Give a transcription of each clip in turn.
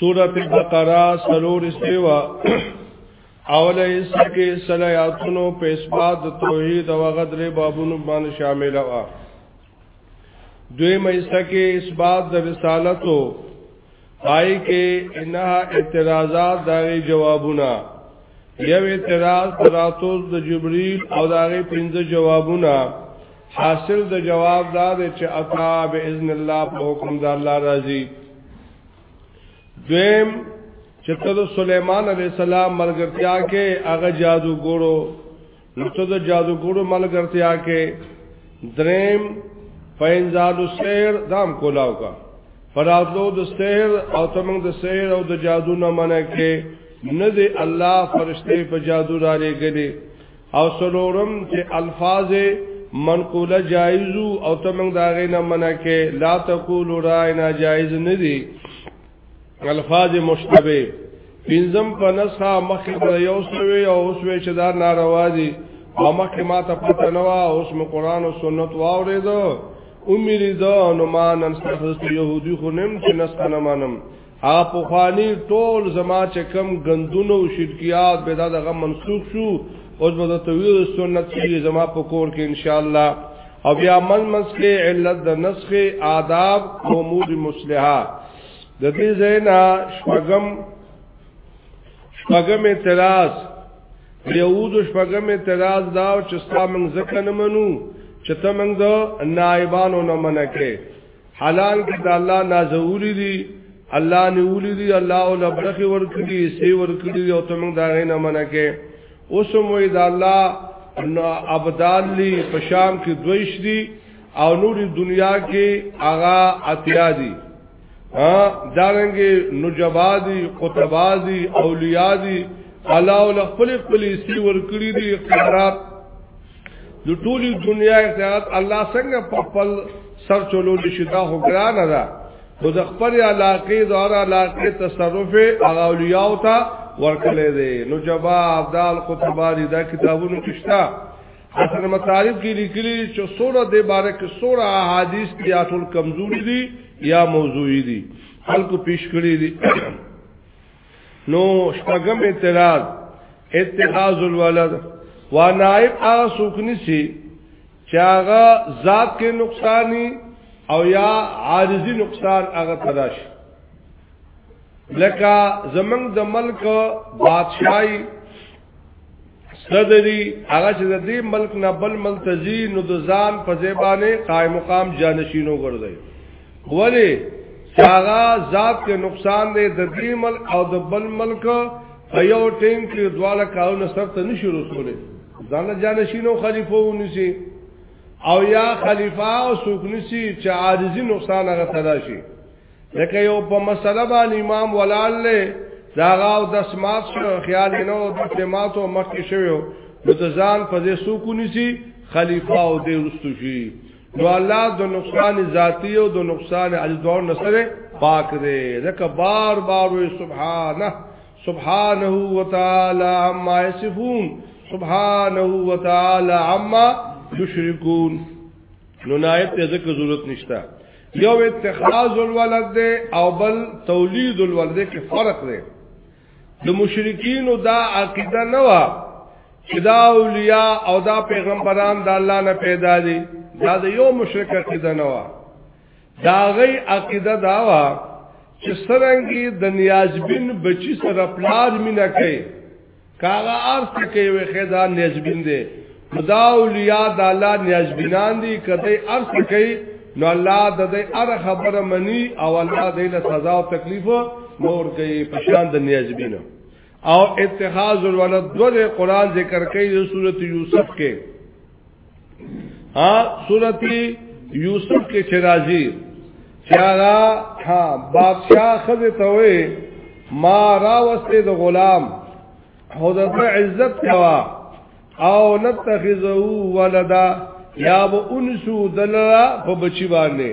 سورت بقرہ سلور استوا اوله حصہ کې صلاحاتونو په اثبات توحید او غدر بابونو باندې شامل و دوی مېسته کې اثبات د رسالت او پای کې انها اعتراضات دغه جوابونه یو اعتراض تراتوز د جبرئیل او دغه پنځه جوابونه حاصل د جواب دا دی چې اتا باذن الله په حکم د الله راضي دویم چې ته د سليمان عليه السلام ملګرتیا کې هغه جادوګورو نو ته د جادوګورو ملګرتیا کې دریم فینزال السحر دام کولاو کا فراتلو د سحر او تمنګ د سحر او د جادو نه منع کې نه دی الله فرشته په جادو را لګلې او سلورم چې الفاظ منقوله جایز او ته موږ دا غینه منع کې لا تقول راینا جایز نه دي الفاظ مشتبه پنځم په نسخه مخې د یو سوي او اوس وی چې دا ناروا دي او مخې ما ته پته نه وا اوس مې قران او سنت واورېدو امید نو ما نن څه يهودي خو نم چې نسخه نه منم هغه پخوانی ټول زما چې کم غندونه او شرکیات به دا دغه منسوخ شو اوس به د توحید سنت چې زما په کور کې ان شاء الله او بیا من منس کې علت د نسخ آداب امور مصلحه د دې زینا شپغم شپغم اعتراض یهود شپغم اعتراض دا چې ستا من ځکه نه منو چې ته من د نائبانو نه منکه حلال کې د الله نازولې دي الله نیولې دي الله ول برخي ورکړي سي ورکړي او ته موږ دا غینه منه کې اوس موږ د الله نو ابدال لی پشام کې دویش دي او نور دنیا کې آغا اتیا دي دارنګي نجبادي قطبادي اولیادي الله ول خپل خپل سی ورکړي دي اختیارات د ټولي دنیا اختیارات الله څنګه په خپل سر چلول شي دا حکران ده نو د خپل علاقې د اور علاقې تصرف هغه اولیاء او ته ورکلې دي نو جواب دال قطباری دا کتابونو کښتا حسن مطالب کې لیکلي چې سوره د باره کې سوره احادیث یا ټول کمزوري دي یا موضوعي دي خلکو پیش کړی دي نو شپږم اعتراض اتخاذ الولد و نائب هغه سوکنی سي چې هغه ذات کې نقصانی او یا عارضی نقصان هغه تراش لکه زمنګ د ملک بادشاہي صدری هغه چې د دې ملک نه بل ملتزی نو د ځان په زیبانه قائم مقام جانشینو ګرځي ولی هغه ذات کې نقصان دی د دې ملک او د بل ملک په یو ټیم کې دواله کارونه سره ته نشي رسوله ځان جانشینو خلیفو ونسی او یا خلیفہ او سوکنسی چې عارضی نقصان هغه تراشي لکه یو په مسله باندې امام ولال له داغاو د سماعت شو خیال نه او د سماعت او مخ کې شوی نو د ځان په دې سو کو نسی خلیفہ او د رستو شي نو الله د نقصان ذاتی او د نقصان الدور نسره پاک دی ځکه بار بار وي سبحانه سبحانه وتعالى عما يصفون سبحانه وتعالى عما یشرکون نو نائب ته ځکه ضرورت نشته یو اتخاذ الولد دے او بل تولید الولد دے کی فرق دے د مشرکین دا عقیده نه وا چې دا اولیاء او دا پیغمبران د الله نه پیدا دي دا د یو مشرک عقیده نه وا دا غي عقیده دا وا چې سرنګي د نیازبین بچی سره پلار مینا کوي کاغه ارث کې وي خدا نسبین دي خدا اولیاء د الله نسبینان دي کته ارث کوي نو الله د دې ار خبره مني او الله دې له سزا او تکلیف نور کوي پشان د نسبین او اتخاذ الولد د قران ذکر کوي د سورته یوسف کې ها سورت یوسف کې چې راځي چې هغه ها بادشاہ خزه ته وي ما راوسته د غلام حضرت عزت کوا او نتخذو ولدا یا به انسو دلرا په بچی باندې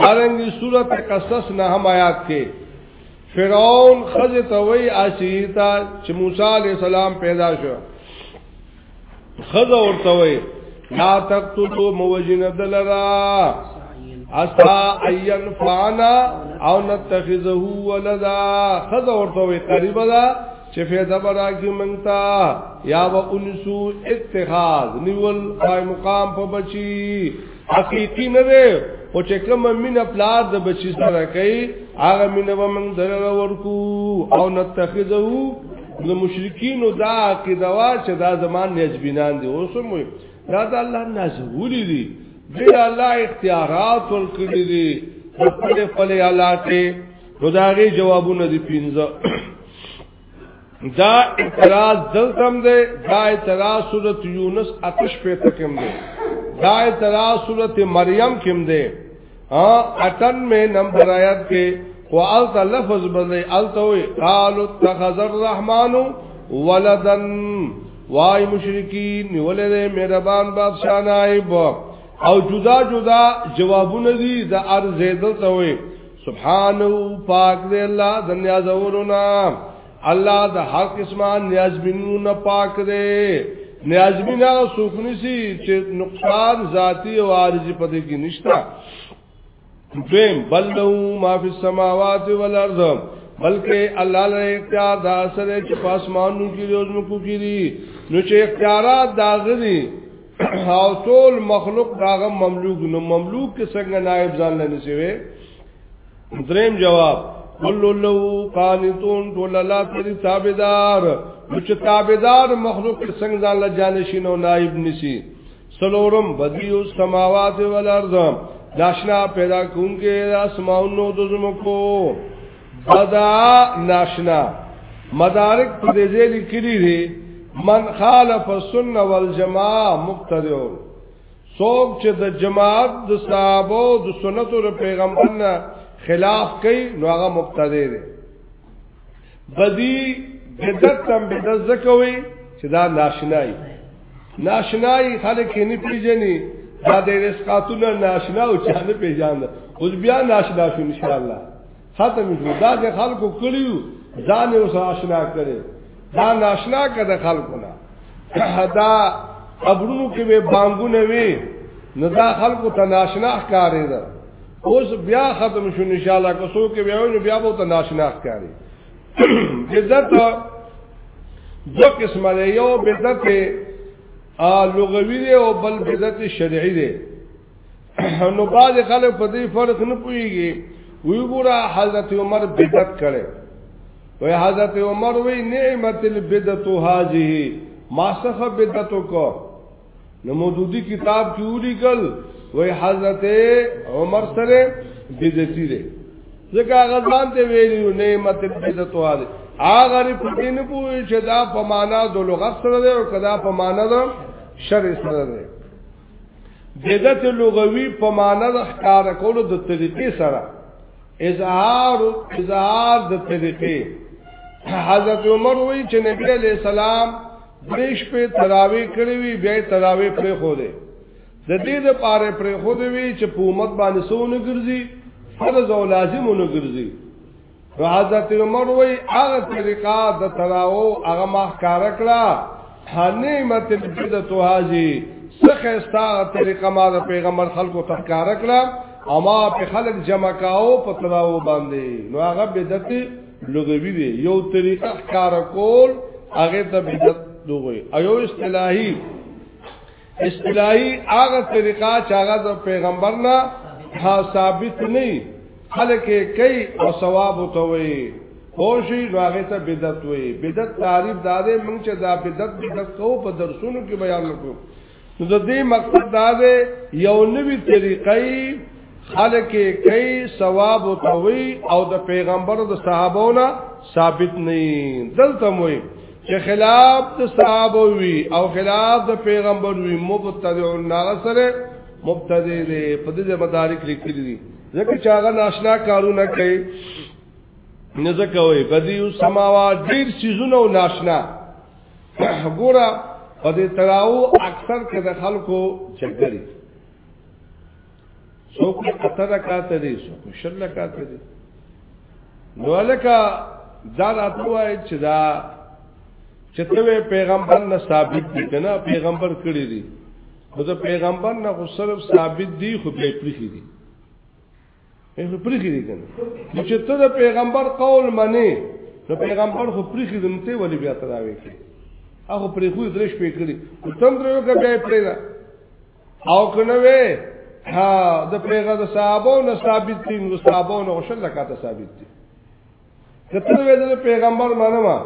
دارنګي صورت قصص نه هم آیات کې فرعون خزه توي عاشیتا چې موسی عليه السلام پیدا شو خزه ورته وي لا تقتلوا موجن دلرا اسا اين فانا او نتخذه ولدا خزه ورته وي قریب ده چې فیدا برا کی منتا یا و انسو اتخاذ نیول قائم مقام په بچی حقیقی نه دی او چې کوم مینه پلار د بچی سره کوي هغه مینه به موږ دره ورکو او نتخذو د مشرکین دا عقیده وا چې دا زمان نجبینان دي اوس مو دا د الله نازولې دي دی الله اختیارات ورکړي دي په خپل علاقه نو داغي جوابونه دي پینځه دا اعتراض دلتم دے دا اعتراض صورت یونس اتش پیتا کم دے دا اعتراض صورت مریم کم دے اٹن میں نمبر آیت کے وعلت لفظ بدلے علتوی قالو اتخذ الرحمن ولدن وای مشرکین نیولې دې مهربان بادشاہ نائب او جدا جدا جوابونه دي د ارزیدل ته وي سبحانه پاک دی الله د نیازونو نه الله د هر قسمه نیازبینو نه پاک دی نیازبین هغه څوک نسی چې نقصان ذاتی او عارضی پدې کې نشتا دویم بل له ما فی السماوات والارض بلکې الله له اختیار دا سره چې پاسمانو کې روزنکو کې دي نو چې اختیارات دا غدي او ټول مخلوق داغه مملوک نو مملوک کې څنګه نائب ځان نه نشوي دریم جواب کل لو قانتون ټول الله تری تابعدار چې تابعدار مخلوق کې څنګه ځان له جانشین او نائب نشي سلورم بدیو السماوات والارض داشنا پیدا کونکي اسماونو د زمکو بدا ناشنا مدارک په دې ځای لیکلي دي من خالف السنه والجماعه مبتدع څوک چې د جماعت د صحابه او د سنتو د پیغمبر نه خلاف کوي نو هغه مبتدی دی بدی بدعت تم بدعت زکوي چې دا ناشنای ناشنای خلک یې نه پیژني دا د رسقاتونو ناشنا او چانه پیژاند اوس بیا ناشنا شو ان شاء الله ختم شو دا د خلکو کړیو ځان یې اوس آشنا کړي دا ناشنا کړه خلکو نه دا قبرونو کې به بانګونه وي نو دا خلکو ته ناشنا ښکارې ده اوس بیا ختم شو ان شاء الله که څوک بیا ونه بیا به ته ناشنا ښکارې بدعت دو قسمه یو بدعت ا لغوی دی او بل بدعت شرعی دی نو باز خلک په دې فرق نه پويږي وی ګورا حضرت عمر بدعت کړي وی حضرت عمر وی نعمت البدعت هذه ما څخه بدعت کو نو مودودی کتاب کې ولیکل وی حضرت عمر سره بدعتي دي ځکه هغه ځان ته ویلو نعمت البدعت هذه هغه په دې نه پوي چې دا په معنا د لغت سره ده او کدا په معنا د شر سره ده بدعت لغوي په معنا د ښکار کولو د طریقې سره اظهار اظهار د طریقې حضرت عمر وی چې نبی علی السلام بریش په تراوی کړی وی بیا تراوی پرې خو دی د دې د پاره پرې خو دی وی چې په امت باندې سونه ګرځي فرض او لازم ونه ګرځي نو حضرت عمر وی هغه طریقه د تراو هغه ما کار کړه حنیمت البدت هاجی څخه ستا طریقه ما د پیغمبر خلکو تخکار کړه او ما په خلک جمع کاو په تراو باندې نو هغه بدعت لغوی وی یو طریقه کار کول هغه ته بدعت لغوی ایو اصطلاحی اصطلاحي هغه طریقه چې هغه د پیغمبر نه ها ثابت نه خلک کوي او ثواب وتوي خوشي راغه ته بدعت وي بدعت تعریف داده موږ چې دا بدعت بدعت کو په درسونو کې بیان وکړو نو د دې مقصد داده یو نوی طریقې خلق کوي ثواب او توي او د پیغمبر د صحابهونه ثابت نه دلته موي چې خلاف د صحابه وي او خلاف د پیغمبر وي مبتدع النار سره مبتدع دی په دې مدارک لیکلي دي ځکه چې هغه ناشنا کارونه کوي نه ځکه وي بدیو سماوا ډیر سيزونه او ناشنا ګوره په دې تراو اکثر کې د خلکو چګري څوک اته رکعات دي څوک شل رکعات دي نو الکه دا راتوای چې دا چې ته پیغمبر نه ثابت دي کنه پیغمبر کړی دي نو دا پیغمبر نه خو صرف ثابت دي خو به پریخي دي هغه پریخي دي کنه نو چې ته دا پیغمبر قول منی نو پیغمبر خو پریخي دي ته ولې بیا تراوي کې هغه پریخو درش پکړي تم درو کې بیا پریدا او کنه وې ها د پیغه د صحابو نه ثابت دي نو صحابو نه شل کاته ثابت دي کته وې د پیغمبر معنی ما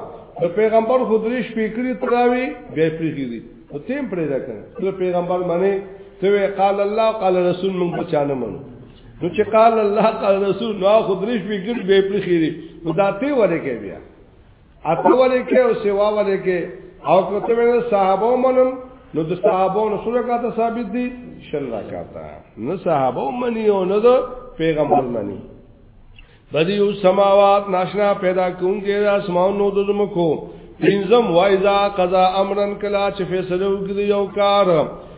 د پیغمبر خودري شپېکړي تراوي به پریږي او تیم پرې دا کړ د پیغمبر معنی ته وې قال الله قال رسول موږ بچانه منو نو چې قال الله قال رسول نو خودري شپېکړي به پریږي نو دا ته ولې کې بیا اته ولې کې او سیوا ولې کې او کته ویل صحابه منم نو د صحابه نو سره کاته ثابت دي شل راکاته نو صحابه منی او نو د پیغمبر منی بدی او سماوات ناشنا پیدا کون کې د اسمان نو د زمکو پینزم وایزا قضا امرن کلا چې فیصله وکړي یو کار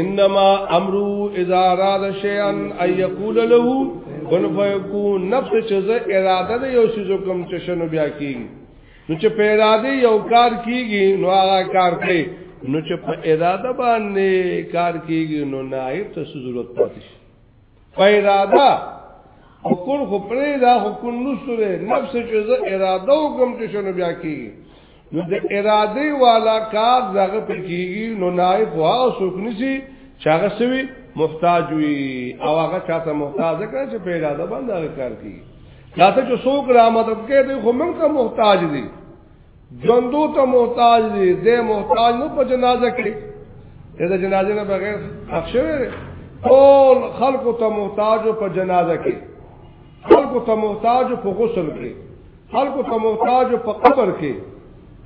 انما امر اذا اراد شيئا ان يقول له كن فيكون نفس چې زه اراده د یو شی کوم چې شنو بیا کیږي نو چې په اراده یو کار کیږي نو هغه کار کوي نو چې په اراده باندې کار کیږي نو نه ایت ضرورت پاتې شي پیراده او کل خو پرې دا خو کل نسره نفس چې زه اراده وکم چې شنو بیا کیږي نو د اراده والا کار دغه پکېږي نو نای په هغه څوک نسی چې هغه سوي محتاج وي او هغه چاته محتاج کړي چې په اراده باندې کار کوي دا ته چې څوک را مدد کوي خو موږ ته محتاج دي ژوندو ته محتاج دي دې محتاج نو په جنازه کې دې جنازه نه بغیر حق شوی دی ټول خلق ته محتاج په جنازه کې خلق ته محتاج په غسل کې خلق ته محتاج په قبر کې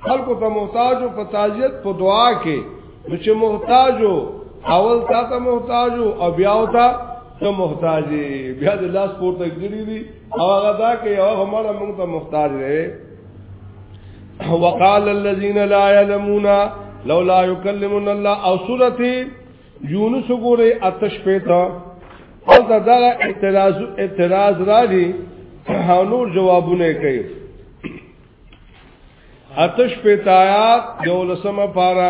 خلق ته محتاج په تعزیت په دعا کې چې محتاج اول تا ته محتاج او بیا او تا ته محتاج بیا د لاس پورته ګړي دي او هغه دا کې هغه مړه موږ ته محتاج دی وقال الذين لا يعلمون لولا يكلمنا الله او سوره یونس ګوره اتش پیتا او دا دا اعتراض اعتراض را دي نور جوابونه کوي اتش پیتایات یو لسمه پارا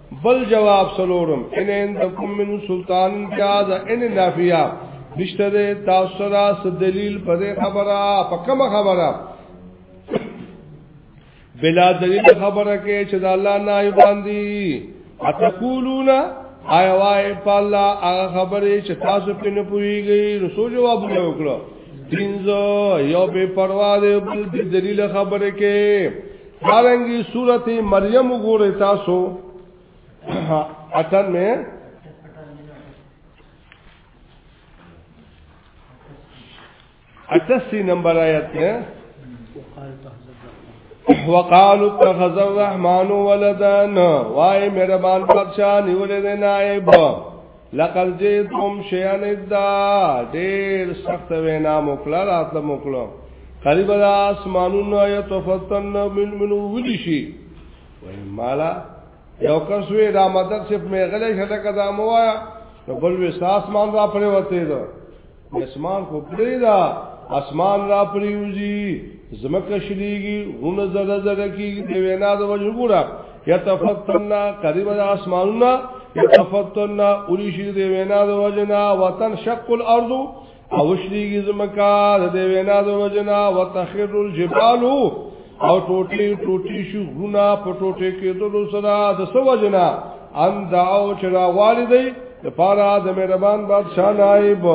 بل جواب سلورم ان عندكم من سلطان جاز ان نافیا نشته ده تاسو را س دلیل په خبره په کومه خبره بلا دلیل خبره کې چې د الله نه باندې اتقولون آی وای په الله هغه خبره چې تاسو په نه پويږي رسو جواب وکړو دینځو یو به پروا ده بل دلیل خبره کې دارنګي صورت مریم وګوره تاسو اتن میں اٹسی نمبر آیت میں وقالو اتخذ الرحمن ولدن وای مهربان بادشاہ نیولې نه نائب لقد جئتم شيئا ادا ډېر سخت وینا موکلا راتله موکلو قریب د اسمانونو یتفتن من منو ودی شي وای مالا یو کس وی دا مدد چې په غلې شته کدا موایا نو بل وی ساس مان را پرې وته دو اسمان خو پرې دا اسمان را پریوزی زمکه شلیږي غونه زړه زړه کیږي د وینا د وجه ګورا یتفتنا قریب د اسمانونه یتفتنا اولی شي د وینا د وجنا وطن شق الارض او شلیږي زمکه د وینا د وجنا وتخر الجبال او ټوټي ټوټي شو غرونه په ټوټي کې دلو سره د سو جنا ان داو چې را والدي د پارا د مهربان بادشاہ نائب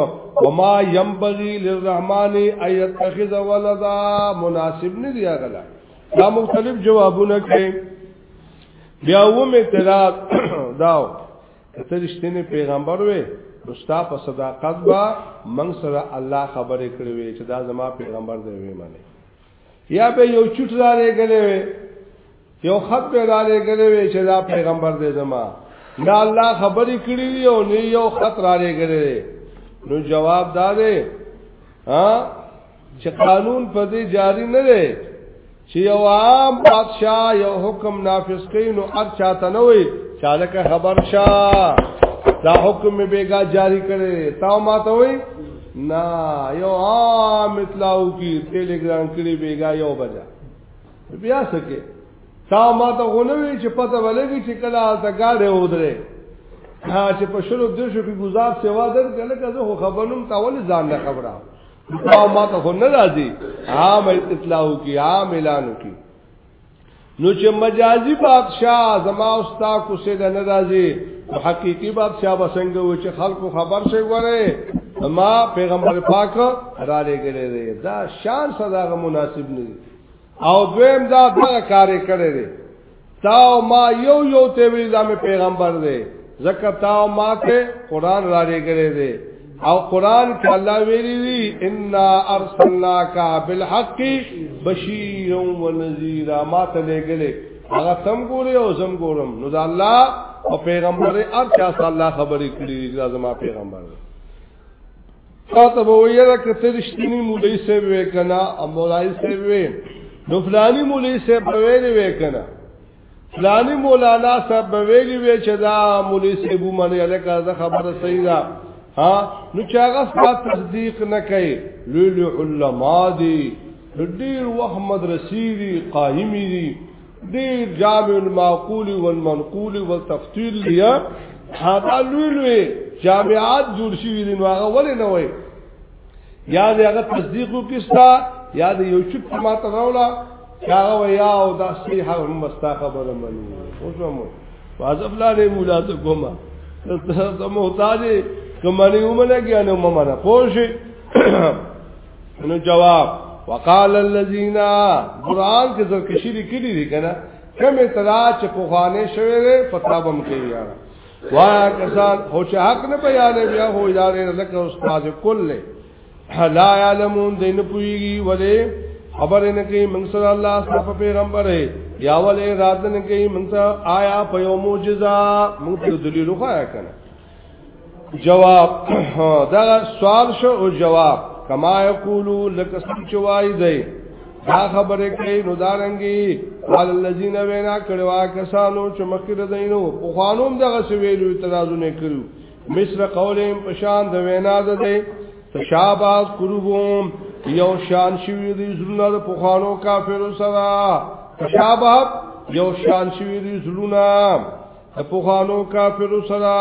وما ينبغي للرحمن ان يتخذ ولدا مناسب نه دی غلا دا مختلف جوابونه کوي بیا و می اعتراض داو ته رښتینه پیغمبر وې دوستا په صداقت با من سره الله خبرې کړې وې چې دا زما پیغمبر دی وې معنی یا به یو چټ را لګلې وي یو خط به را لګلې وي چې دا پیغمبر دې زما نه الله خبرې کړې وي او نه یو خط را لګلې نو جواب دا دی ها چې قانون په دې جاری نه دی چې یو عام بادشاہ یو حکم نافذ کړي نو هر چاته نه وي چاله خبر شاه دا حکم بیګا جاری کړي تا ما ته وي نا یو عام اطلاعو کی ټیلیګرام کړي بیګا یو بجا بیا سکے تا ما ته غونوي چې پته ولګي چې کله تا گاډه ودره ها چې په شلو د شو کې گزار سیوا در کله کزه خبرنم تاول ځان نه خبره تا ما ته غو نه راځي عام اطلاعو کی عام اعلانو کی نو چې مجازي بادشاہ زما او ستا کوسه د ناراضي او حقيقي بادشاہ بسنګ و چې خلکو خبر شي وره ما پیغمبر پاک را لګلې دی دا شان صداغه مناسب نه دی او دویم دا دغه کار کړی دی تا او ما یو یو ته ویل دا مې پیغمبر دی زکه تا او ما ته قران را لګلې دی او قران کې الله ویلي دي ان ارسلناک بالحق بشیر و نذیر ما ته لګلې هغه تم ګوري او زم ګورم نو دا الله او پیغمبر ار چا صلی الله خبرې کړې دا زما پیغمبر تاسو به ویره کته رښتینی مولای سیب وکنا او مولای سیب وې نو فلانی مولای سیب وې وکنا فلانی مولانا صاحب ویلی وی چې دا مولوی صاحب منی الکه دا خبره صحیح ده ها نو چې هغه ستاسو تصدیق نه کوي لوی لوی علما دي ډیر وخت مدرسې دي قائمي دي ډیر جامع المعقول والمنقول والتفصيل دي هغه لوی لوی جامعات جوړ شي دي نو هغه ولې نه وایي یا دې هغه تصدیق وکستا یا دې یو چپ ما ته راولا یا او یا او دا صحیح هم مستا خبره مني اوس هم واځب لا دې مولا ته کومه ته محتاج کمنی ومنه کې نه ومنه پوه شي نو جواب وقال الذين قران کې زرکشي لیکلي دي کنه کمه ترا چې په خوانه شوي فتابم کوي یاره وا کسان هو چې حق نه بیانې بیا هو ادارې لکه استاد کل لا علمون دین پویږي ولې خبر نه کوي من صلی الله صف پیغمبر یا ولې رات نه کوي من آیا په یو معجزه موږ ته دلیل وخایا کنه جواب دا سوال شو او جواب کما یقولو لکه څنګه وایي دا خبره کوي نو دارنګي قال الذين وینا کړوا کسانو چې مخکې دینو په خوانوم دغه سویلو اعتراضونه کړو مثل قولهم پشان د وینا ده دی تشابهات قلوبهم یو شان شوی دی زړه د پخوانو کافرو سره تشابهات یو شان شوی دی زړه د پوخانو کافرو سره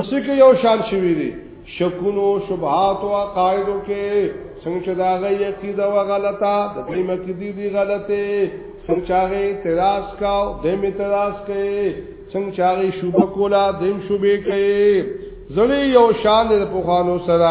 اسی کې یو شان شوی دی شکونو شبهات او عقایدو کې څنګه چې دا غي عقیده و غلطه د دې مقیدی دی غلطه څنګه چې هغه اعتراض کاو د می اعتراض کوي څنګه چې هغه شوبه کولا دیم شوبه کوي زړی یو شان د پوخانو سره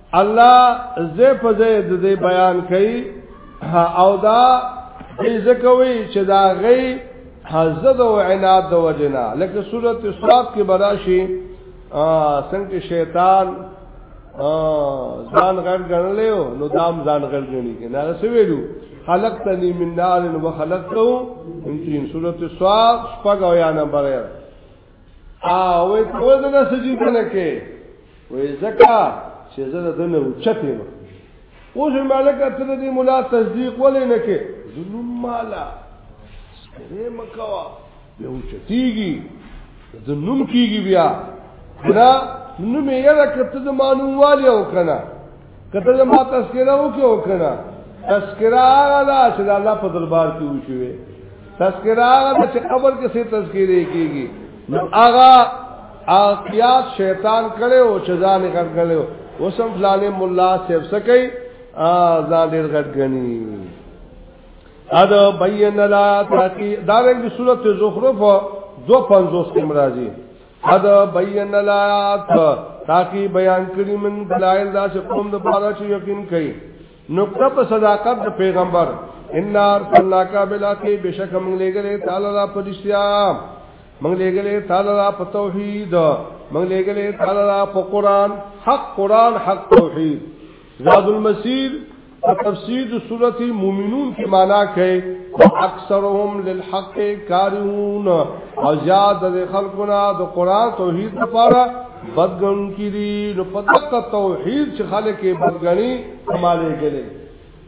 الله زه په زه د دې بیان کوي او دا دې زکوي چې دا غي حزد او عناد د وجنا لکه سورته صاد کې براشي څنګه شیطان ځان غړ غړلې نو دام ځان غړ غړي کې نه سویلو خلقتنی من نار و خلقته من طین سورته صاد شپږ او یا نمبر ا وې ته ولې دا سجده نه کې وې زکا چې زه د نه اوچته ما او چې مالک ته دې مولا تصدیق ولې نه کې ظلم مالا سره مکوا به اوچتیږي د نوم کیږي بیا دا نوم یې راکته د مانو والی او کنه کته زما تذکرہ وکي او کړه تذکرہ هغه دا چې د الله په دربار کې وشوي تذکرہ هغه دا چې قبر کې سي تذکرې کیږي نو هغه اقیاس شیطان کړي او چې ځان یې کړ کړي وسم فلانه مولا سیف سکي ځان ډېر غټ غني ادا بین لا تاقی دا ویل سورته زخرف دو پنځوس کې مرাজি قد بین الایات تاکي بیان کړی من دلایل دا چې قوم د پاره چې یقین کوي نقطه په صداقت د پیغمبر ان ارسلناک بلاکی بشک موږ لګلې تعالی را پدشتیا موږ لګلې تعالی را په توحید موږ لګلې تعالی را په قران حق قران حق توحید زاد المسیر په تفسیر د سورته مومنون کې معنا کوي اکثرهم للحق کارون او زیاد د خلقنا د قران توحید لپاره بدګن کړي نو په دغه توحید چې خلک یې بدګني مالې کړي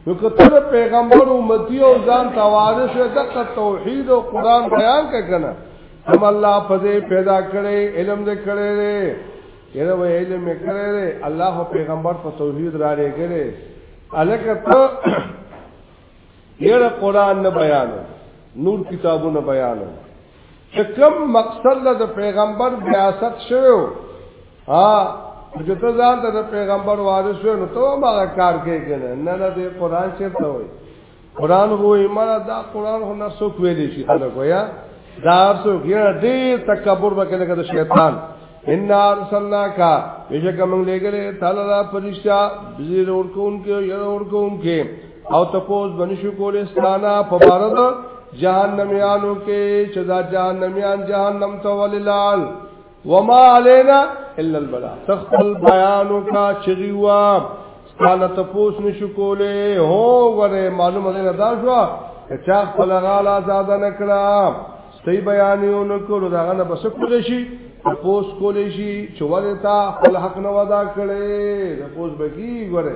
نو کته پیغمبر امتی او ځان توارث دغه توحید او قران بیان کړه کوم الله په دې پیدا کړي علم دې کړي یره وای علم یې کړی دی الله او پیغمبر په توحید را لېږلی الکه ته یره قران نه بیانو نور کتابونه بیانو چې کوم مقصد له پیغمبر بیاست شوو ها چې ته ځان ته پیغمبر وارث شو نو ته ما کار کې کنه نه نه دې قران چیرته وای قران هو ایمانه دا قران هو نه څوک ویلې شي خلکو یا دا څوک یا ډېر تکبر وکړي لکه شیطان ان ارسلنا کا بشک موږ لګره تعالی را پرشتہ بزیر اور کوم کې یا اور کوم کې او تپوس بنشو کول استانا په بارد جهنميانو کې چې دا جهنميان جهنم ته وللال وما علينا الا البلاغ تخل بیانو کا چغي وا ستانه تپوس نشو کوله هو غره معلومه ده دا شو چا خپل غاله آزاد نه کړه سی بیانیو نه کړو دا غنه بس کول شي تپوس کول شي چې ولې تا خپل حق نه ودا کړي تپوس بکی غره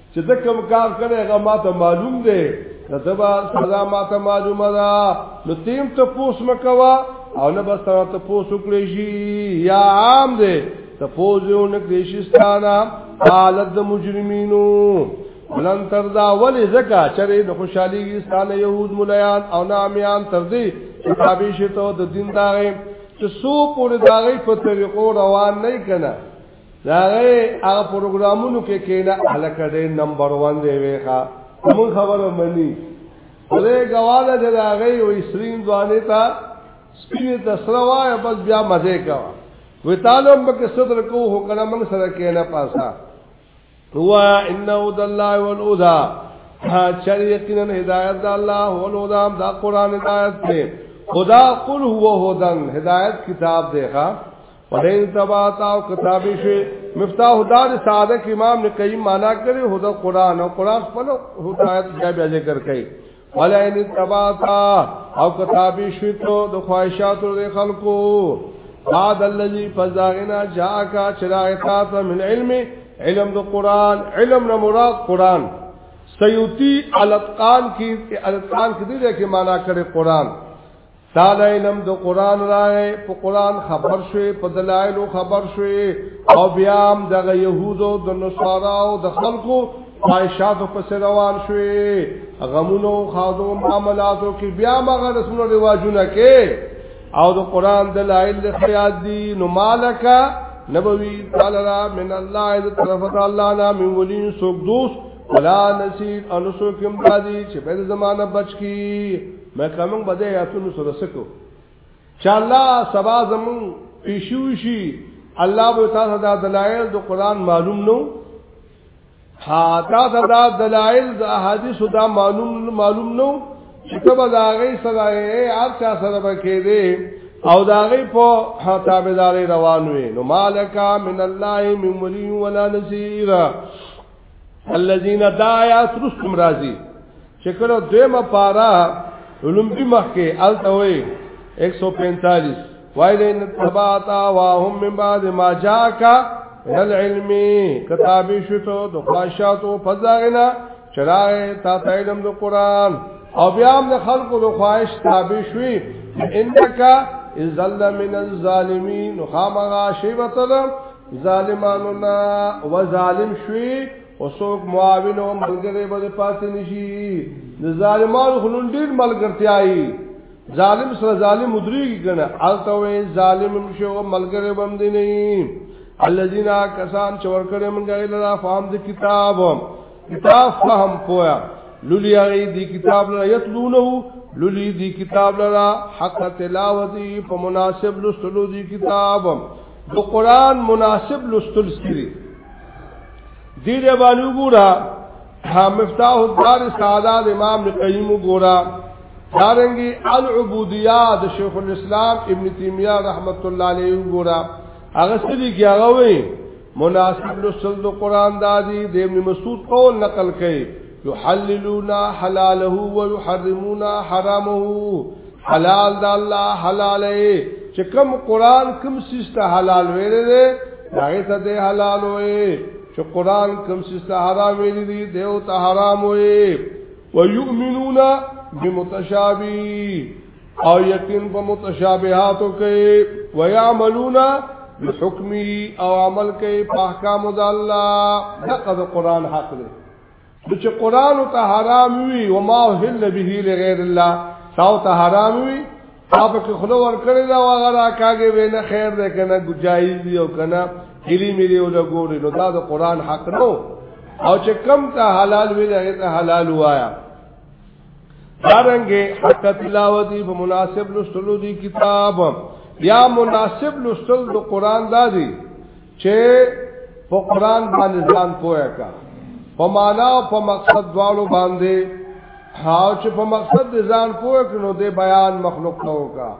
چې ته کوم کار کړې هغه ماته معلوم دی نو ته به سزا ماته معلومه ده نو تیم ته پوس مکوا او نه بس ته ته پوس وکړې شي یا عام دی ته پوس یو نه کړې شي ستانه حالت د مجرمینو ولن تردا ولی زکا چرې د خوشحالي ستانه يهود مليان او نامیان تر دې تابع شي ته د دین داغه چې سو پورې داغه په طریقو روان نه کنا راغې هغه پروګرامونو کې کېنه الکه دې نمبر 1 دی وېخه موږ خبره مني خدای ګواله دې راغې او اسرین ځواني تا سپینه تسره وای بس بیا مزه کا وې تعالی مبه کې صدر کو هو کنه موږ سره کېنه پاسا هو انه د الله والهدى چر یقینا هدایت د الله والهدى دا قران هدایت دی خدا قل هو هدن هدایت کتاب دی ښا پرین سبا تاو کتابی شوی مفتاح دار ساده کې امام نے کئی معنا کړي هدا قران او قران خپل هدایت بیا ذکر کړي ولا ان تبا تا او کتابی شوی ته د خواہشات او خلقو بعد الذي فزاغنا جاءك شرائطات من علم علم د قران علم نه مراد قران سیوتی الاتقان کی الاتقان کی دې کې معنا کړي قران تا له علم د قران راغې په قران خبر شوې په دلایل خبر شوې او بیا هم دغه يهودو د نصارا او د خلکو خواهشات په سر روان شوې غمونو خاضو معاملاتو کې بیا مغه رسول رواجونه کې او د قران دلایل د خیال دي نو مالکا نبوي تعالی را من الله از طرف الله نا من ولي سوق دوست ولا نصير انسو کوم راضي چې په زمانہ بچ کی مې که موږ به د آیاتونو سره سکو چې الله سبا زمون پیشو شي الله به تاسو دا دلایل د قران معلوم نو ها دا دا دلایل د احادیث دا معلوم معلوم نو چې تبه دا غي سره یې هر چا سره به کېده او دا غي په تابعداري روان وي نو مالک من الله من ولي ولا نصير الذين دايا ترسم راضي چې کله دیمه پارا علوم دی مخکې الته وي 145 وایل ان تباتا واهم من بعد ما جاءك العلم کتاب شتو د خواشاتو فزاغنا چراغ تا تعلم د قران او بیا هم د خلقو د خواهش تابع شوي انک ازل من الظالمین خامغا شیبتل ظالمانو نا و ظالم شوی او څوک معاون او ملګری به پاتې نشي د ظالمانو خلون ډیر ملګرتیاي ظالم سره ظالم مدریږي کنه الته وې ظالم شو ملګری بم دی نه الذين کسان چې ورکړې مونږه اله فهم د کتاب کتاب فهم پویا لولي هغه دی کتاب نه یتلونه لولي دی کتاب لرا حق تلاوت په مناسب لستلو دی کتاب د قران مناسب لستل سری دی دی باندې ګورا مفتاح الدار سعادات امام نقیم ګورا دارنګي العبودیه د شیخ الاسلام ابن تیمیه رحمت الله علیه ګورا هغه سړي کې هغه وي مناسب لسل د قران دادی د ابن مسعود قول نقل کړي يحللون حلاله ويحرمون حرامه حلال د الله حلال چې کوم قران کوم سیسته حلال ویل دي هغه ته د حلال وي چې قران کوم سیسته حرام ویل دي دیو ته حرام وي ويؤمنون بمتشابه او یقین په متشابهاتو کې ويعملون بحکمي او عمل کوي په احکام د الله دغه قران حق دی نو چې قران ته حرام وي او ما هل به لغیر الله تاو ته حرام وي تاسو کې خلو ور کړی دا وغرا کاږي وینه خیر ده کنه گجایز دی او کنه هلی ملي او لګوري نو دا د قران حق نو او چې کم ته حلال وي دا ته حلال وایا دارنګه حق تلاوتی په مناسب لستلو دی کتاب یا مناسب لستل د قران دادی چې په قران باندې ځان پوهه کا په معنا او په مقصد دواړو باندې ها چې په مقصد دې ځان پوهه کړو دې بیان مخلوق ته وکا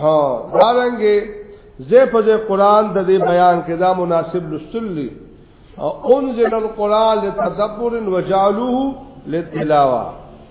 ها دا رنګه زه په دې قران د دې بیان کې دا مناسب لستلی او انزل القران لتدبر وجعلوه للتلاوه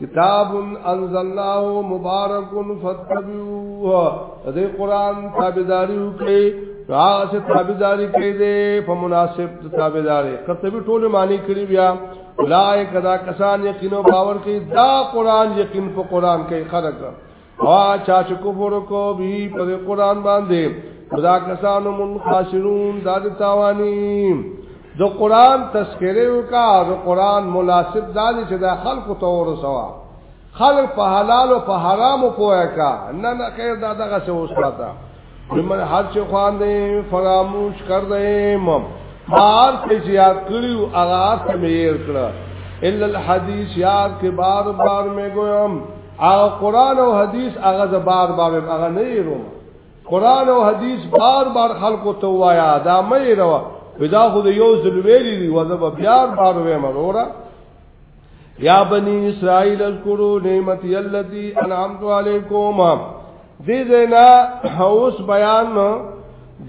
کتاب انزلناه مبارک فتبعوه دې قران تابعداري وکړي راځه چې تابعداري کوي دې په مناسب تابعداري کتبي ټول معنی کړی بیا لای کدا کسان یقینو باور کوي دا قران یقین په قران کوي خلک وا چا چې کفر کو به پر قران باندې خدا کسانو من خاسرون دا د تاوانی د قران تذکره وکا د قران مناسب دا چې د خلکو ته ورسوا خلک په حلال او په حرام پوهه کا نه نه خیر دا دغه څه وساته ومن هر چې خوان دی فراموش کر دی مم مار ته زیاد کړیو هغه ته مېر کړه الا الحديث یاد کې بار بار مې ګویم هغه قران او حديث هغه ز بار بار هغه نه یروم قران او حديث بار بار خلکو ته وایا دا مې روا ودا خو یو ځل ویلی دی وځه بیا بار وې مروره یا بنی اسرائیل اذکروا نعمتي التي انعمت علیکم دې زینا اوس بیان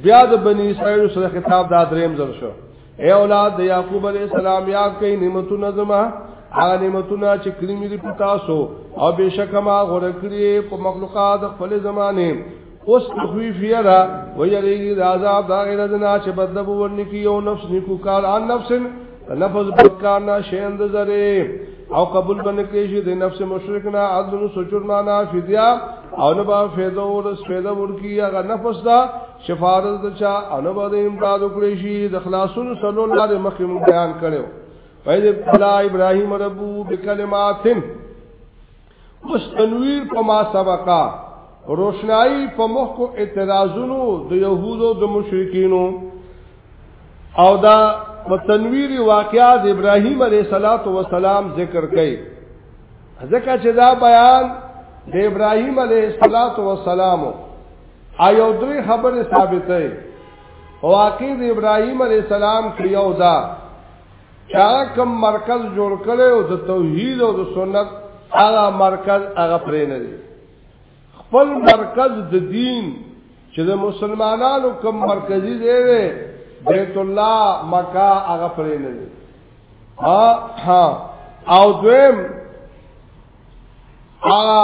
بیا د بنی اسرائیل سره خطاب دا دریم ځل شو اے اولاد د یعقوب علی السلام یاد کړئ نعمتونه زما هغه نعمتونه چې کړی مې دي پتا سو او بشک ما غره کړی په مخلوقات خپل زمانه اوس تخویف یې را ویریږي د عذاب دا غیر د نه چې بدل به ورني کی یو نفس نیکو کار ان نفس نفس بدکار نه شیند زره او قبول بن کې شي د نفس مشرک نه عدل سوچور معنا فدیا او نه با فیض او رس فیض ورکی هغه نفس دا شفاعت د چا او نه به امداد وکړي شي د خلاصون صلی الله علیه مخکې بیان کړو وایي ابتلا ابراهیم ربو بکلماتن اوس تنویر په ما سبقا روشنائی په مخ کو اعتراضونو د يهودو د مشرکینو او دا په تنویر واقعات ابراهیم علیه الصلاۃ والسلام ذکر کړي ځکه چې دا بیان د ابراهیم علیه الصلاۃ والسلام ایو درې خبره ثابتې واقع د ابراهیم علیه السلام کړیو دا چا کوم مرکز جوړ کړي او د توحید او د سنت هغه مرکز هغه پرې نه دی خپل مرکز د دین چې د مسلمانانو کوم مرکزی دی وي بیت الله مکه هغه پرې نه دی ها ها او دویم هغه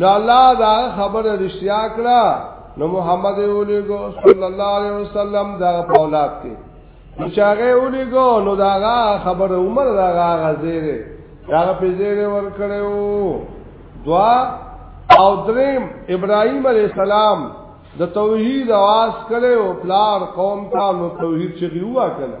نو الله دا خبره رښتیا کړه نو محمد اولیګو صلی الله علیه وسلم دا اولاد کې نو چاغه اولیګو نو دا خبره عمر دا غزیره دا په زیره ور کړو دعا او دریم ابراهیم علی السلام د توحید आवाज کړو پلار قوم ته نو توحید چې هوا کړو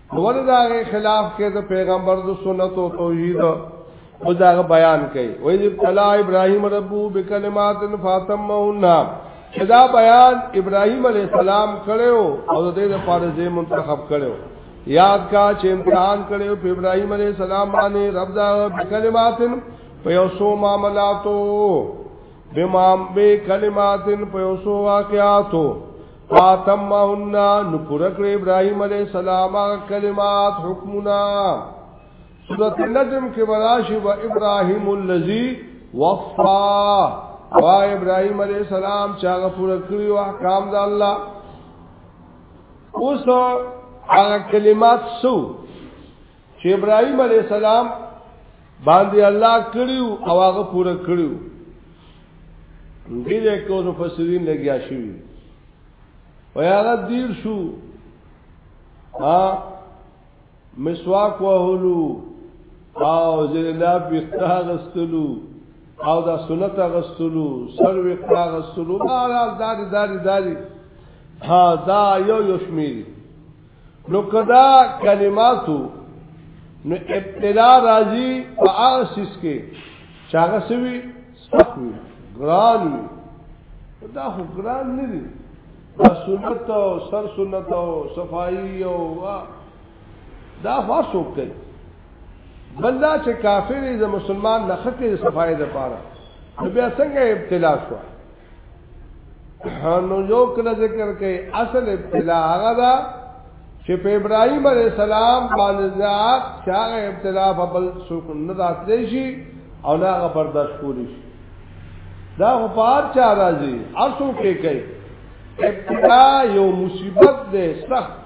ولې دا غي خلاف کې د پیغمبر د سنت او توحید او دا بیان کړي وې د طلا ابراهيم ربو بکلمات فاطمهن دا بیان ابراهيم عليه السلام کړو او د دې لپاره زې منتخب کړو یاد کا چې امتحان کړو په ابراهيم عليه السلام باندې رب دا بکلمات په یو سو معاملاتو بمام بکلمات په یو سو واقعاتو فاطمهن نو پر کړ ابراهيم عليه السلام کلمات حکمنا سورۃ النجم کې وراشي و ابراهيم الذي وفا وا ابراهيم عليه السلام چې هغه پر کړی او احکام د الله اوس هغه کلمات سو چې ابراهيم عليه السلام باندې الله کړیو او هغه پوره کړیو دې کو نو فسرین لګیا شي او هغه دیر شو ها مسواک وهلو او زلا بيخته غستلو او دا سنت غستلو سر وقتا غستلو دا دا دا دا دا یو یو شمیری نو کدا کلماتو نو ابتدا راځي په هغه سیس کې چې هغه سوي سخت وي ګران وي دا خو ګران نه دي دا سنت او سر سنت او صفائی او دا فاسو کوي بلدا چې کافر دی مسلمان نه خکې صفائی ده پاره بیا څنګه ابتلا شو نو یو کله ذکر کوي اصل ابتلا هغه دا چې په ابراهيم عليه السلام باندې ځاګ چاغه ابتلا په بل څوک نه راتلی شي او نه هغه برداشت کولی شي دا خو پات چا راځي ارسو کې کوي ابتلا یو مصیبت ده سخت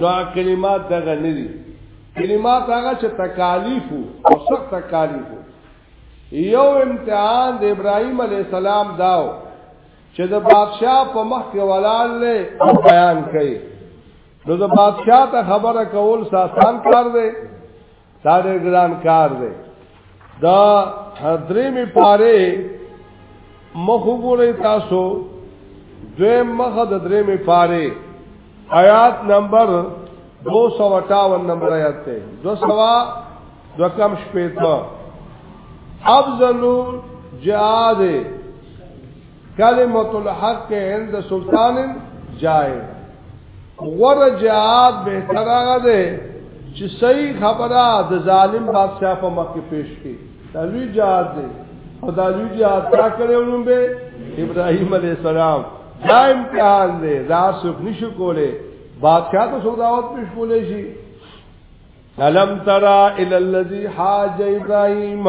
نو کلمات دغه نه دي کلمات هغه چې تکالیف او سخت تکالیف یو امتحان د ابراهیم علی السلام داو چې د بادشاہ په مخ کې ولال له بیان کړي نو د بادشاہ ته خبره کول ساسان کار دی دا ډېر ګران کار دی دا درې می پاره مخ وګورئ تاسو دوی مخ د درې می پاره آیات نمبر 258 نمبر آیات ته 200 دو کم شپې ته افضل جهاد کلمت الحق عند سلطان جائز غور جهاد بهتر هغه دی چې صحیح خبره د ظالم بادشاہ په مخ کې پیش کړي دا لوی جهاد دی او دا لوی جهاد تا کړی ولوم به ابراهيم عليه السلام دا امتحان دی دا څوک نشو کوله بادشاہ ته سوداوت پیش کولې شي الم ترى الى الذي حاج ابراهيم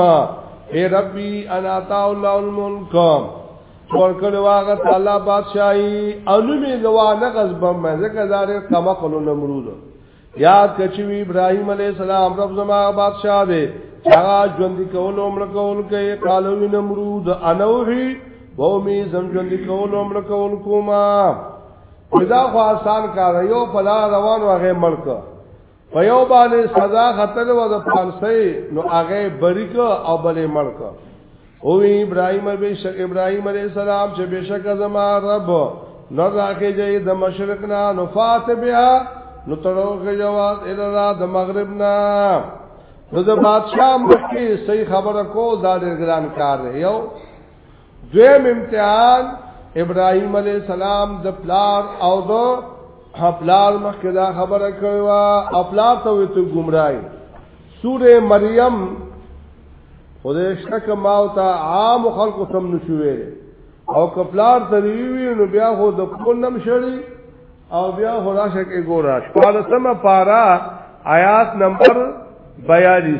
اے ربي انا تا الله الملك ورکل واغ تعالی بادشاہي انو می زوا نه غضب مې زکه زار کما خلو نمرود یاد کچوی ابراهيم عليه السلام رب زما بادشاہ دے چا ژوند کول عمر کول کې قالو نمرود انوحي وومي زم ژوند کول عمر کول کوما دا خو آسان کار یو پلا روان واغې ملک په یو باندې سزا خطر و د پانسي نو هغه بریک او بلې مړک او ابراهيم به شک ابراهيم عليه السلام چې بشک زما رب نو راکې جاي د مشرق نه نفات بیا نو تروغه جواز الا د مغرب نه نو د بادشاہ مخکې صحیح خبره کو دا ډېر ګران کار دی یو دویم امتحان ابراهيم عليه السلام د پلار او د خپلار مخکې دا خبره کړې و او پلار ته وي ته گمراهي سوره مریم خدای شک ما او ته عام خلکو سم نشوي او کپلار ته وی نو بیا خو د پونم شړی او بیا خو راشه کې ګورا شپږ سم پارا آیات نمبر 42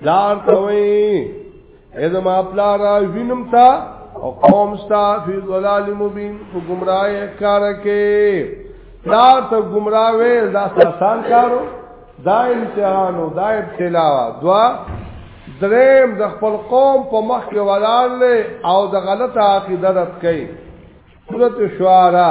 پلار توي اذا ما پلار وینم تا او قوم ستا فی ظلال مبین په گمراهی کار کې پلار ته گمراه وې دا آسان کارو دا امتحان او دا ابتلا دوا دریم د خپل قوم په مخ کې ولال او د غلطه عقیده رد کړي سورته شعرا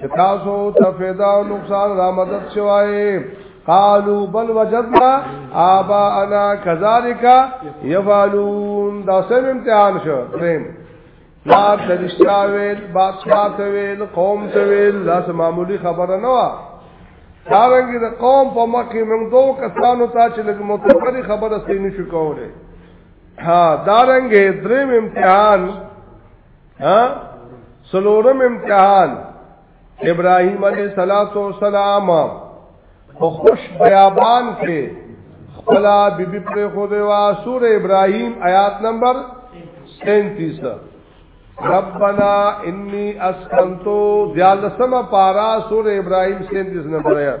چې تاسو ته فایده او نقصان را مدد شوای قالو بل وجدنا آبا انا كذلك يفعلون دا سم امتحان شو دریم لا ترشتا ویل بادشاہ ته ویل قوم ته ویل دا معمولی خبره نه وا دارنګ د قوم په مخ کې موږ دوه کسانو ته چې لږ متفقري خبره سینې شو کوله ها دارنګ دریم امتحان ها سلورم امتحان ابراهيم عليه صلوات و سلام په خوش بیابان کې خپل بیبي پر خو دی وا سور ابراهيم آیات نمبر 37 ربنا انی اسکنتو دیالسمه پارا سور ابراهيم 37 نمبر آیات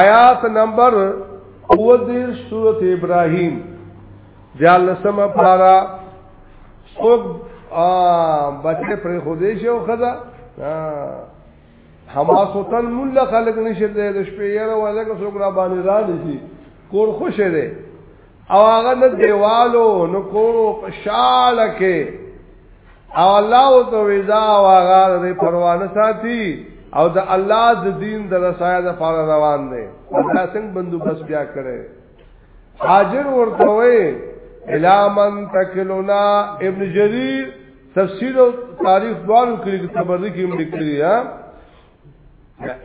آیات نمبر او دیر سورت ابراہیم دیال نسم پارا سوک بچے پر خودیش او خدا حماس و تن ملا خلق نشد دے دشپی یرا وزا که سوک را بانی را دیسی کور خوش دے او هغه نه دیوالو نو کورو په شاله کې او الله او تو ویزا او هغه دې پروانه ساتي او د الله د دین د رسایت لپاره روان دي دا څنګه بندوبست بیا کړي حاضر ورته وي الامن تکلونا ابن جریر تفسیر او تاریخ دوانو کې تبرک هم لیکلی ها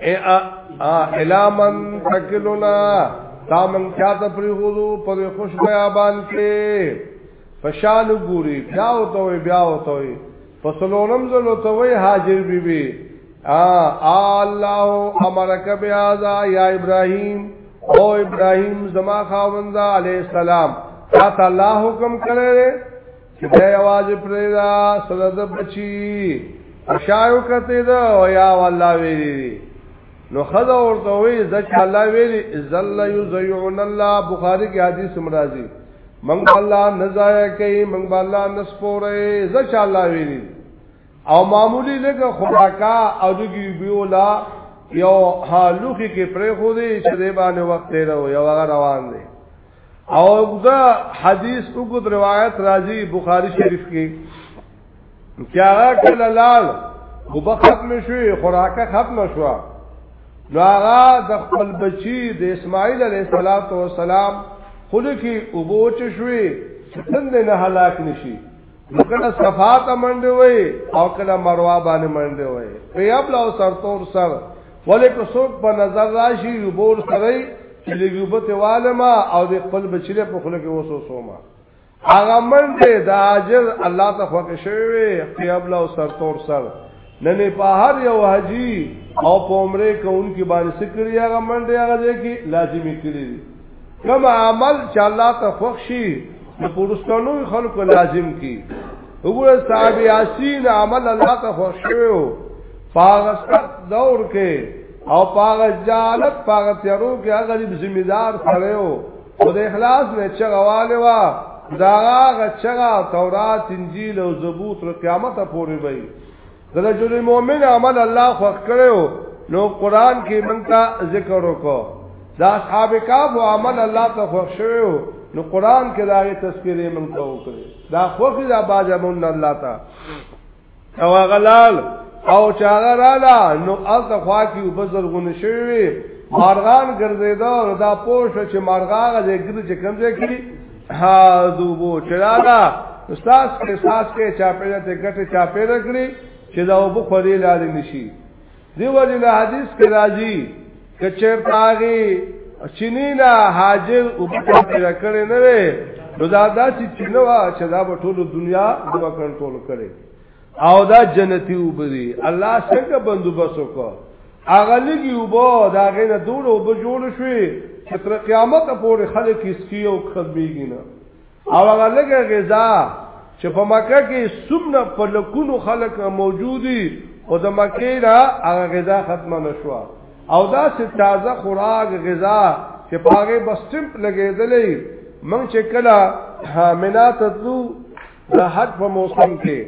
اے ا ا الامن تکلنا تا من کیا ته پری غوزو په خوش بیابان کې پشان ګوري بیا او ته بیا او ته په سلورم زلو ته وی حاضر بی بی ا الله امرک بیاذا یا ابراهیم او ابراهیم زما خاوندا علی السلام تا الله حکم کړی چې بیا आवाज پرې دا سره د بچي اشایو کته دا او یا والله ویری نو خدا ورته وی ځکه الله ویری ذل یزیون الله بخاری کې حدیث مرাজি من الله نزایا کوي من الله نسپوره ځکه الله ویری او معمولی لګه خداکا او دګي بیولا یو حالوخي کې پرې خو دې چې دې باندې وخت دی یو روان دی او دا حدیث وګد روایت راځي بخاری شریف کې چې هغه کله لال وب ختم شوی خوراکه ختم شو نو هغه د خپل بچی د اسماعیل علیه السلام خلکی وبوچ شوی څنګه نه هلاک نشي نو کله صفا ته منډه وای او کله مروه باندې منډه وای په خپل او سر تور سر ولې کو څوک په نظر راشي یوبور سره چې لګوبت والما او د خپل بچره په خله کې وسو سوما هغه منډه د اجر الله ته خوښ شوی په خپل او سر تور سر نن په هر یو حاجی او په عمره کوونکی باندې سکړی هغه منډه هغه دی کې لازمی کړی دی کوم عمل چې الله ته خوښ شي د پرستانو خلکو لازم کی وګوره صاحب یاسین عمل الله ته خوښ شوی پاغه سخت دور کې او پاغه جالت پاغه تیارو کې هغه غریب ذمہ دار سره و او د اخلاص نه چغواله وا دا هغه چغا تورات انجیل او زبور تر قیامت پورې وي د رجل مؤمن عمل الله خوښ کړو نو قران کې مونږ ته ذکر وکړو دا اصحاب کاف عمل الله ته خوښ شوو نو قران کې دا غي تذکرې مونږ ته وکړي دا خوښ دا باج مونږ الله ته او غلال او چاغه رالا نو الته خوا کې وبزرغون شوی مارغان ګرځیدا او دا پوښ چې مارغاغه دې ګرځي چې کمزې کړي ها دوبو چلالا استاد کې ساس کې چا پیدا ته ګټه چا پیدا کړی چې دا وب خو دې لارې نشي دیو دې له حدیث کې راځي کچر تاغي چینینا حاجر او پیدا کړي نه نو دا دا چې چینوا چې دا په ټولو دنیا د کنټرول کړي او دا جنتی وبدي الله څنګه بندوبس وکړ هغه لګي وبو دا غینه دوړو وب جوړ شوې چې تر قیامت پورې خلک اسکی او خدميږي نه او هغه لګي غذا چې په مکه کې سمنه په لکونو خلک موجودي او د مکه را هغه غذا ختمه نشوه او دا چې تازه خوراک غذا چې پاغه بس ټیمپ لګېدلې مونږ چې کله حاملات تلو د حج په موسم کې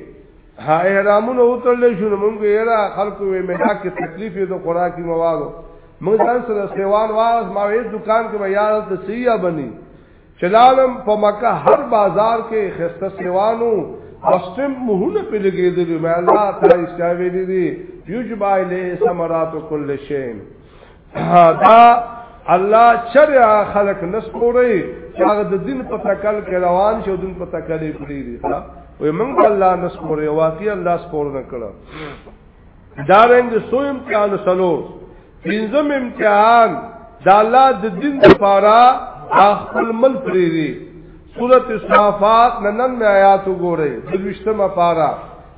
ها احرامونه وترل شو نو موږ یې را خلکو یې مهدا کې تکلیف د خوراکي موادو موږ ځان سره سیوان واغس ما یې دکان کې معیار ته سیا بني چلالم په مکه هر بازار کې خسته سیوانو استم مهونه په لګېدل مې الله تعالی استاوي دي یجبا الیه ثمرات کل شین دا الله شرع خلق نسپوري هغه د دین په تکل کې روان شو دین په تکل یې کړی دی وي موږ الله نسپوري واقعي الله سپور نه کړو دا رنګ سو امتحان سلور پنځم امتحان دا الله د دین لپاره خپل مل پری دی سورۃ الصافات نن آیات وګورئ د وشتمه پاره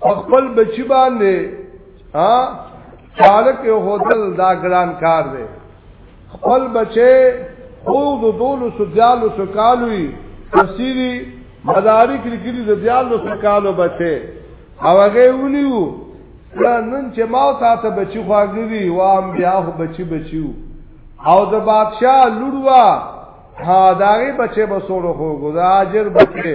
خپل بچی باندې ها چالک یو هوتل دا ګران کار دی خپل بچي خو د دولو سجالو سکالوي تفسیری مدارک لیکلي د دیالو سکالو بچي او هغه ونیو نن چې ما او تاسو بچي خواږي وام بیا خو بچي بچیو او د بادشاہ لوروا ها داغي بچي بسورو خو ګزاجر بچي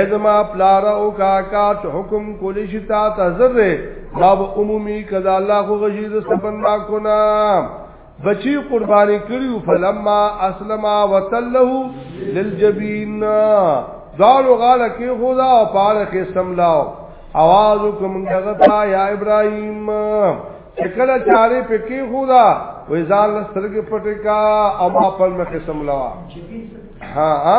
ازما پلار او کاکا ته حکم کولی شي تا ته زره ما به عمومي کذا الله خو غشي د سبن ما کو نا بچی قربانی کړیو فلما اسلم وتله للجبین دالو غاله کې خدا او پاره کې سملاو आवाज کوم دغه یا ابراهیم شکل چاره په کې خدا وې ځان له سترګې پټه کا او ما پر مخه سملاوا ها ها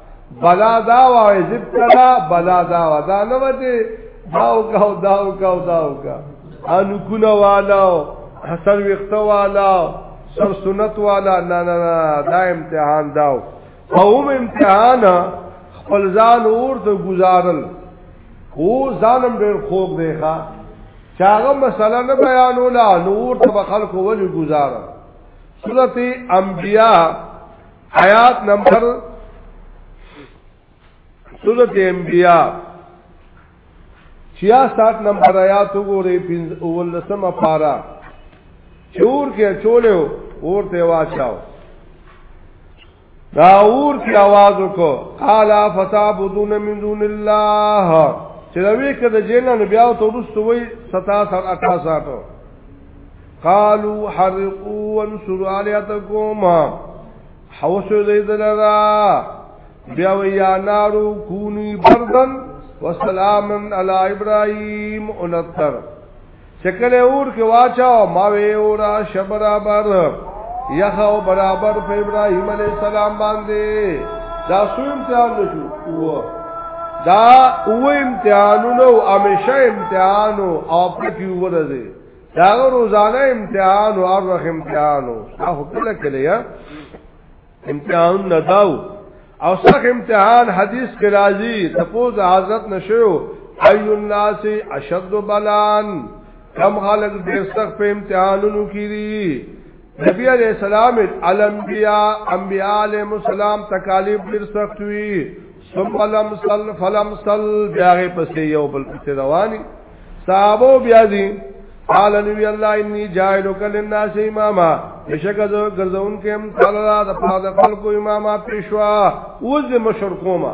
بلا دا وای زبتلا بلا دا و دا نه وته داو کاو داو کاو داو کا انو کونه والاو حسن وخت والاو سر سنت والا نه نه نه دا امتحان داو قوم امتحان خپل ځان اور ته گزارل خو ظالم ډیر خوب دی ښا چاغه مسله نه بیانولا نور ته خلکو ولې گزارل سورته انبیاء آیات نمبر سورت انبیاء 66 نمبر آیات وګورئ اولسمه پارا چور کې چولیو اور ته واچاو دا اور کی आवाज وکړه قال فتعبدون من دون الله چې دا وی کده جنن بیا ته ورستوي 77 88 قالو حرقو وانصرو آلیاتکوم حوصو دیدلرا بیا ویا نارو کونی بردن وسلامن علی ابراهیم انتر چکل اور کې واچاو ما وی اورا شبرابر یخاو برابر په ابراهیم علی السلام باندې دا سو امتحان نشو دا او امتحانونو او همیشه امتحانو او پکې ورځي دا روزانه امتحان او ارخ امتحان او هغه کله کله یا امتحان نه داو او څخه امتحان حدیث کې راځي تپوز حضرت نشو ای الناس اشد بلان کم خلق ډیر سخت په امتحانونو کې دي نبی علیہ السلام الانبیاء انبیاء علیہ السلام تکالیف ډیر سخت وی ثم لم صل فلم صل بیا غي پسې یو بل پسې رواني صحابه بیا دي قال نبی الله انی جاعلک للناس اماما بشک از ګرځون کې هم تعالی د پاد خلکو اماما پیشوا وز مشرکوما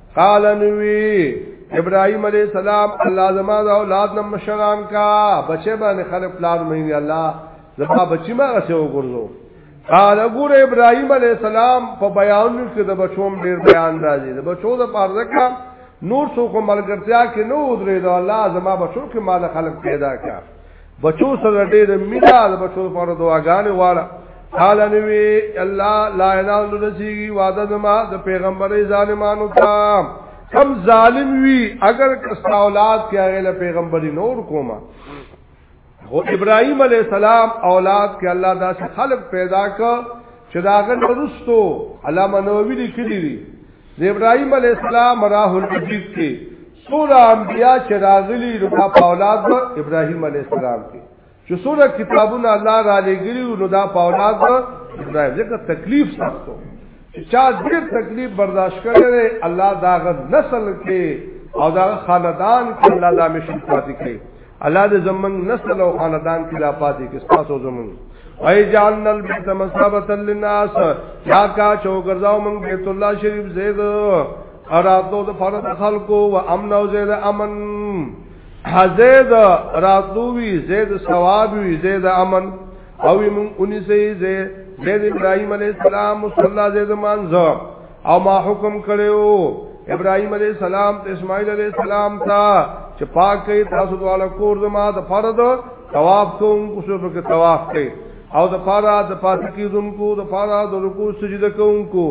قال نوی ابراهيم عليه السلام الله زما دا اولاد نم مشران کا بچي باندې خلک پلان مې الله زما بچي ما غسه وګورځو قال ګور ابراهيم عليه السلام په بیان کې د بچوم ډیر بیان راځي د بچو د پاره کا نور څوک ملګرتیا کې نو درې دا الله زما بچو کې مال خلق پیدا کړ بچو سره ډېر مینا د بچو لپاره دعاګانې واړه قال نبی الله لا اله الا نسیږي وعده زما د پیغمبري ظالمانو ته کم ظالم وی اگر کستا اولاد کې هغه له پیغمبري نور کومه او ابراهيم عليه السلام اولاد کې الله داسې خلق پیدا کړ چې داغه ورستو علامه نووي لیکلي دي د ابراهيم عليه السلام راه الحديث کې سوره انبیاء چې راغلي نو دا په اولاد به ابراهيم عليه السلام کې چې سوره کتابونه الله را لګري نو دا په اولاد به ابراهيم ځکه تکلیف سختو چا ډېر تکلیف برداشت کړي الله داغه نسل کې او داغه خاندان کې الله دا مشن پاتې کړي الله دې زمنګ نسل او خاندان کې لا پاتې کې تاسو زمنګ اي جعلنا البيت مثابه للناس یا کا چو ګرځاو موږ بیت الله شریف زید اراتو د فرض خلکو و امن او زید امن حزید راتوی زید ثواب وی زید امن او من اونی سي زه زید ابراهيم عليه السلام مصلى زه زمان ز او ما حکم کړو ابراهيم عليه السلام ته اسماعيل عليه السلام ته چې پاکه تاسو دواله کور زما د فرض طواف کوم کو شو په طواف کوي او د پارا د پاتکیدونکو د پارا د رکوع سجده کوونکو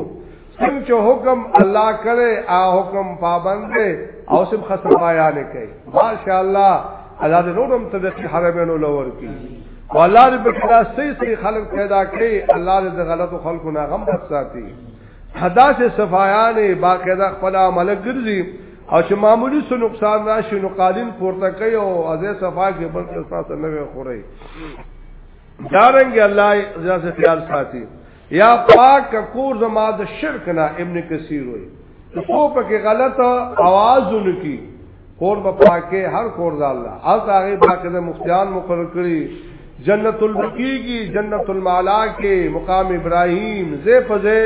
څنګه چې حکم الله کړي ا حکم پابند دی او سم خصمایا نه کوي ماشاء الله الله دې نورم تدقی حرمینو لور کی والله دې په کلا صحیح صحیح خلق پیدا کړي الله دې غلطو خلقو نه غم بچ ساتي حدا سے صفایان باقاعده خپل عمل ګرځي او چې معمولی سو نقصان راشي نو قالین پورته کوي او ازه صفا کې بل څه نه خوري دارنګ الله ځاسه خیال ساتي یا پاک کور زما د شرک نه ابن کثیر وای څو پکې غلط आवाज ونکي کور په پاکه هر کور د الله او هغه پاکه د مفتیان مقرر کړی جنت البقیع کی جنت المعلا کې مقام ابراهیم زه پځه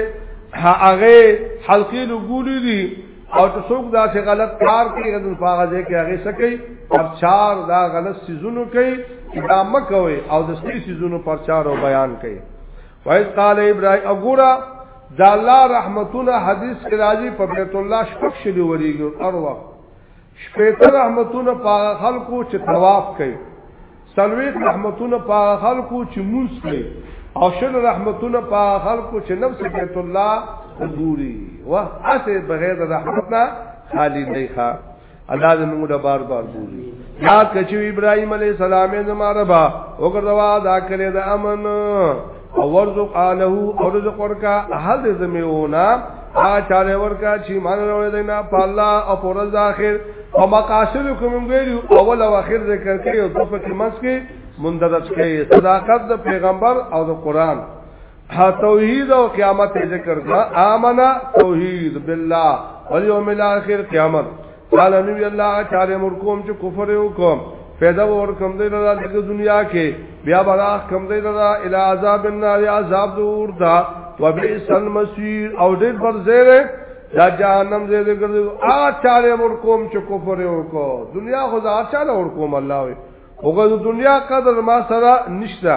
هغه حلقې لګولې دي او ته څوک دا چې غلط کار کوي غدن فاغه ځای کې هغه سکی پرچار دا غلط سيزونو کوي دا مکوي او د سړي سيزونو پرچار او بیان کوي وایس قال ابراهيم اګورا دا الله رحمتونه حدیث کې راځي په بیت الله شپږ شلي وريږي اروا شپږ رحمتونه په خلکو چې طواف کوي څلوېښت رحمتونه په هغه خلکو چې مونږ کوي او شل رحمتونه په هغه خلکو چې نفس بیت الله ګوري وه اسه بغیر د رحمت نه خالی نه ښه الله دې موږ له بار بار ګوري یاد کچو ابراهيم عليه السلام زماره با وګرځوا دا کړې د امن او ورزق آله او رزق ورکا احل دی زمیونا آچاره ورکا چی مان روڑی دینا پا اللہ او پر رز آخر او مقاصد کمیم گیلیو اول او آخر ذکر کئی او دو پکی منس کی مندرج کئی صداقت دا پیغمبر او دا قرآن توحید او قیامت ذکر کا آمنا توحید بالله والیوم الاخر قیامت قال نبی الله چاره مر کوم چې کفر وکم پیدا ور کم دی لرا د دنیا کې بیا بلا کم دی لرا الی عذاب النار عذاب دور دا وبئس المسیر او دې پر زیره دا جهنم دې دې ګرځي آ چاره ور کوم چې کفر وکړو دنیا خو دا چاره ور کوم الله وي هغه د دنیا قدر ما سره نشته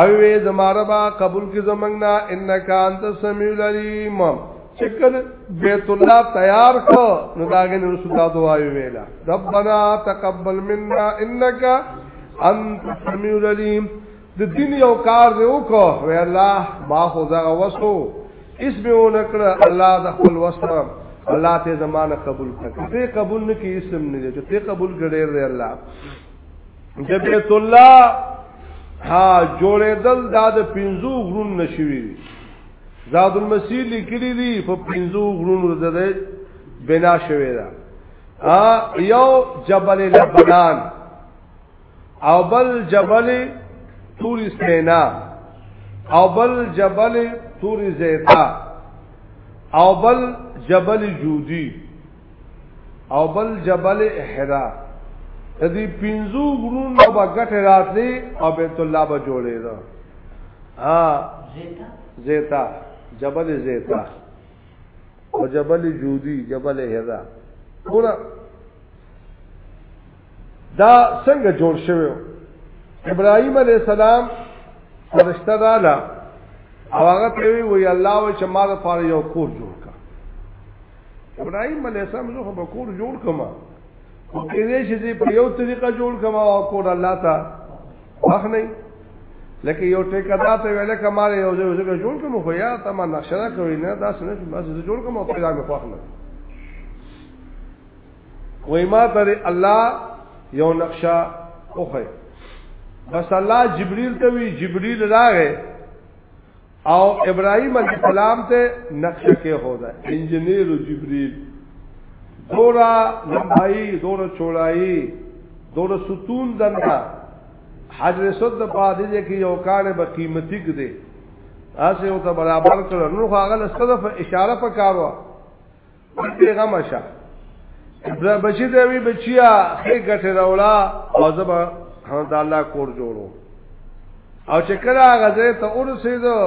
او وی زماره با قبول کی زمنګنا انک انت سمیع العلیم چکر بیت الله تیار کو نو داګه نو سودا دعا ویلا ربنا تقبل منا انک انت سمیع العلیم د دین یو کار دی وکړه وی الله ما خو دا وسو اسم یو نکړه الله د خپل وسره الله ته زمانه قبول کړه ته قبول نه کی اسم نه ته قبول ګړې دی الله جبیت الله ها جوړېدل دا د پنځو غرون نشوي دي زاد المسیح لیکلی دي په پنځو غرون ورته بنا شوی دا یو جبل لبنان او بل جبل تور سینا او بل جبل تور زیتا او بل جبل جودی او بل جبل احرا د دې پنځو غرونو نه بغټ راتلې او بیت الله به جوړې ده ها زیتا زیتا جبل زیتا او جبل جودی جبل هدا پورا دا څنګه جوړ شوی ابراهيم عليه السلام فرشتہ رااله او هغه ته وی الله و چې ما لپاره یو کور جوړ کا ابراهيم عليه السلام زه خو به کور جوړ کما او کې دې چې په یو طریقه جوړ کما او کور الله تا واخ نه لکه یو ټیکا دا ته ویل کمال یو ځای وځه جوړ کوم خو یا ته ما نقشه کوي نه دا سنت ما جوړ کوم او پیدا مې خوښ نه وای ما ته الله یو نقشه اوخه بس الله جبريل ته وی جبريل راغې او ابراهيم عليه السلام ته نقشه کې هو دا انجنیر جبريل دورا لمبای دورا چوڑائی دورا ستون دنگا حجر صد دا پا دیجے کی یو کار با قیمتی کدے اسے او تا برابر کرو نو خواغل صدف اشارہ پا کارو پیغام شه ابراهیم بچی دی وی بچیا خې ګټه راولا او زبا هم د الله کور جوړو او چې کله غزه ته ورسېدو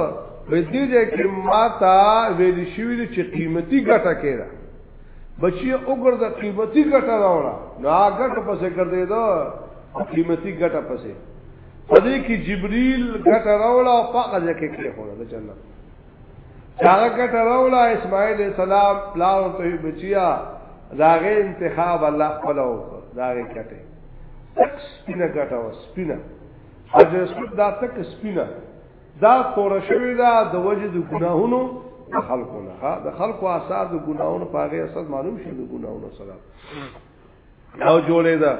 وې دې دې کې ماتا ویل شوې چې قیمتي ګټه کړه بچی وګرځه قیمتي ګټه راوړه نو هغه ګټه پسې ګرځې دا قیمتي ګټه پسې پدې کې جبريل ګټه راوړه او پاکه ځکه کې خو د جنت چاغه کټه راولا اسماعیل السلام پلاو ته بچیا داغه انتخاب الله خپل او داغه کټه تک سپینه کټه او سپینه حضرت سود دا تک سپینه دا تور شوی دا د وجد ګناهونو خلقونه ها د خلقو آثار د ګناهونو پاغه اصل معلوم شي د ګناهونو سره او جوړې ده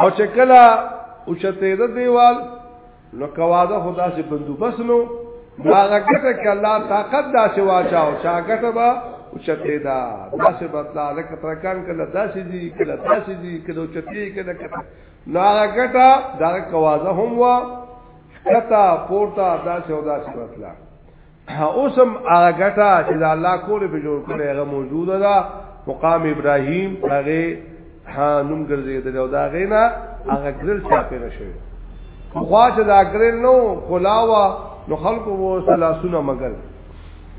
او چې کله او چته ده دیوال نو کواده خدا سے بندوبس نو هغه کته کې الله طاقت دا چې واچاو چا کته با او چته ده دا سے بدلا لکه ترکان کله داسې دي کله داسې دي کله چته کله کته نو هغه کته دا کواده هم وا کته پورته داسې او داسې بدلا اوسم هغه ګټه چې د الله کور په جوړ کړي هغه موجوده ده مقام ابراهيم هغه ها نوم ګرځیدل او دا غینا هغه ګرل شاپیر شوی خو چې دا ګرل نو خلاوا نو خلکو وو سلاسونه مګل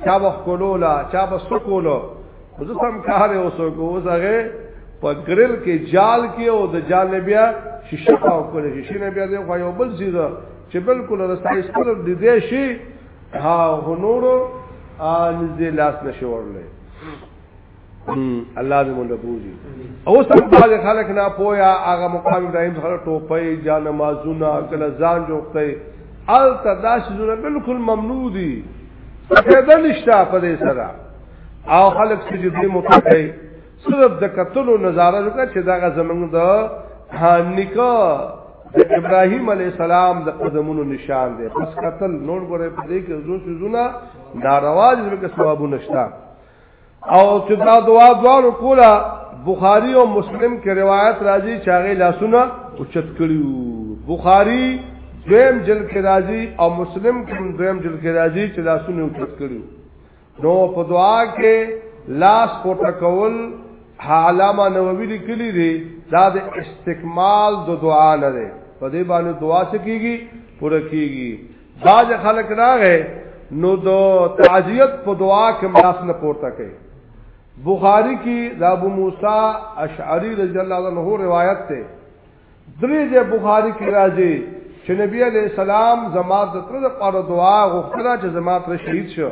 چا به کولا چا به سکولو زه سم کار اوسو کو زغه په ګرل کې جال کې او د جال نه بیا شیشه او کول شیشه نه بیا د خو یو بل زیره چې بالکل رسای سره د دې شي ها هنورو نږدې لاس نشي ورلې الله دې مونږ بوزي او سم باز خلک نه پویا هغه مقام ابراهيم سره ټوپي جان مازونه کله ځان جوړته ال تداش زونه بالکل ممنوع دي څه ده نشته په دې سره او خلک سجدي متقي صرف د کتلو نظاره وکړه چې دا زمونږ د هانیکا د ابراهیم علی السلام د قدمونو نشان دی پس قتل نور ګره په دې کې زو سوزونه ناروا دي چې ثوابو نشتا او چې دا دعا دوار کولا بخاری او مسلم کې روایت راځي چې هغه لاسونه اوچت کړیو بخاری دویم جلد کې راځي او مسلم کې دویم جلد کې راځي چې لاسونه اوچت کړیو نو په دعا کې لاس پورته کول علامه نووي لیکلي دي دا د استکمال د دعا نه ده په دې باندې دعا څه کیږي پوره کیږي باج خلک راغې نو د تعزیت په دعا کې لاس نه پورته کوي بخاری کی دا ابو موسی اشعری رضی الله عنه روایت ته درې د بخاری کې راځي چې نبی علی السلام زما د تر لپاره دعا غوښتنه چې زما تر شهید شو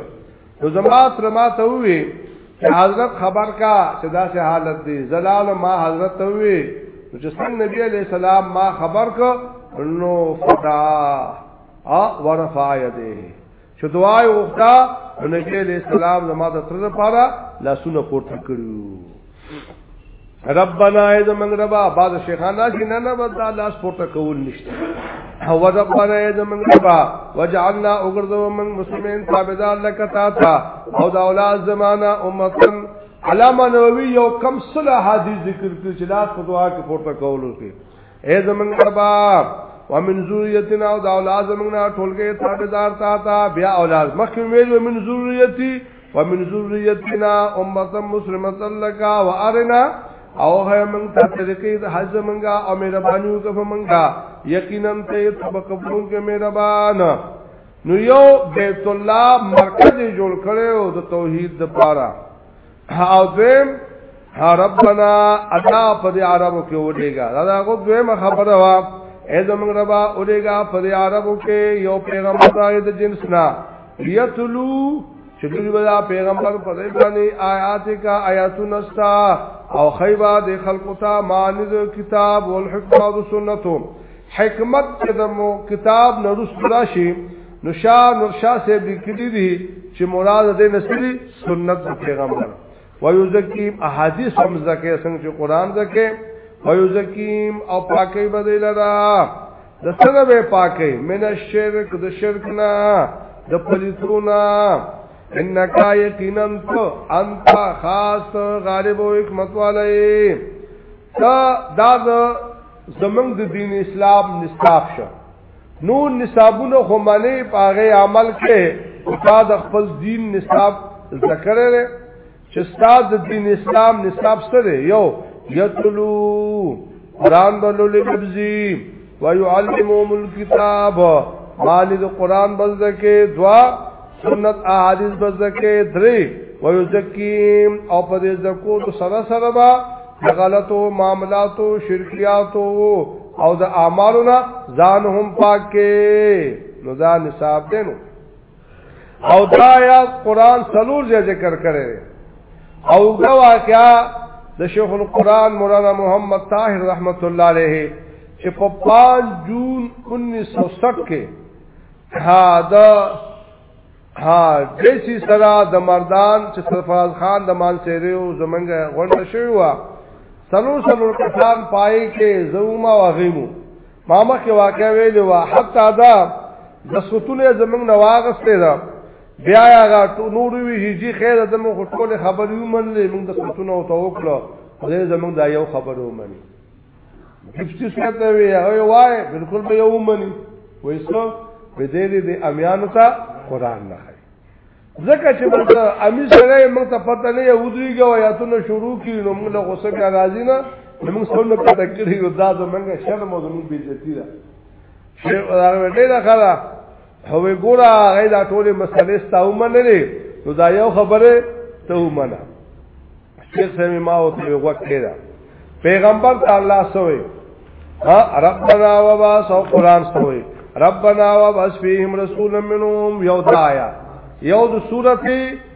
نو زما تر ما ته وی چې حضرت خبر کا چې دا سه حالت دی زلال ما حضرت ته وی چې څنګه نبی علی السلام ما خبر کو نو فدا ا ورفا یده چې دعا یې وغوښته نو نبی علیہ السلام زما د تر لپاره لاسونه پورته کړو ربنا ای زمنګ ربا بعد شیخان راشي نه نه بد لاس پورته کول نشته هو ربنا ای زمنګ ربا وجعلنا اوغرزو من مسلمین تابعدار لک تا تا او دا اولاد زمانہ امتن علامه نووي یو کم صله حدیث ذکر کړ چې لاس په دعا کې پورته کول وکړي اے زمنګ ارباب ومن ذریتنا او د اولاد زمنګ ټولګه تابعدار تا تا بیا اولاد مخکې ویل ومن ذریتی ومن ذریتنا امه مسلمه لك وارنا او هي من ته طریقې د حج منګه او مهرباني وکړه منګه یقینا ته سبق قبول کې مهربان نو یو بیت الله مرکز جوړ کړو د توحید لپاره او دویم ربنا ادا په دې عربو کې ولېګا دا هغه دویمه خبره وا اې زمنګ ربا ولېګا په دې عربو کې یو پیغمبر د جنس نه یتلو چې دوی ودا پیغمبر په دې باندې آیات کا آیاتون استا او خیبا د خلقو ته مانذ کتاب او حکمت او سنتو حکمت چې د کتاب نه رسول شي نو شاه نور شاه صاحب لیکلی دی چې مراد دې نسلی سنت د پیغمبر ويزکیم احادیث هم زکه څنګه چې قران زکه ويزکیم او پاکي بدل را د څنګه به پاکي من الشرک د شرک نه د پلیتونا انک یقینا تو انت خاص غالب او حکمت والے تا دا زمنګ د دین اسلام نصاب شه نور نصابونه خو منی پاغه عمل کې استاد خپل دین نصاب ذکر لري چې استاد دین اسلام نصاب سره یو یتلو قران بلول لبزی ويعلمهم الكتاب مال القران بلځکه دوا سنت احادیث بزکه درې ويزکیم او په دې زکو د سره سره با غلطو معاملاتو شرکیاتو او د اعمالو نه ځان هم پاکه نو دا نصاب دینو او دا یا قران سلور ذکر کړي او دا واقعا د شیخ القران مولانا محمد طاهر رحمت الله علیه چې په 5 جون 1960 کې ها دا ها دیسی سرا د مردان چې سرفراز خان د مان سیریو زمنګ غونډ شوی و سلو سلو کسان پای کې زوما وغیمو ماما کې واقع ویل و حتی دا د سوتونه زمنګ نواغسته دا بیا هغه نور وی جی خیر د مو ټول خبرې ومنلې موږ د سوتونه او توکل خدای زمنګ دا یو خبرو ومنلې ډیپټي صاحب ته وی هغه وای بالکل به یو منی وای څو په دې دې امیانو ته قران نه خای ځکه چې موږ امی سره موږ ته پته نه یو ودریږي او یا ته شروع کړي نو موږ له غوسه بیا راځي نه موږ څنګه پته کړی یو دا زمونږ شرم او زمونږ بیزتی ده شیخ هغه ډیره خلا هوې ګورا غي دا ټوله مسلې ستاو منلې نو دا یو خبره ته ومنه شیخ سمي ما او ته وکړه دا پیغمبر ته الله سوې ها ربنا وبا سو قران سوې ربنا وبا فيهم رسولا منهم یو دایا یو د سورته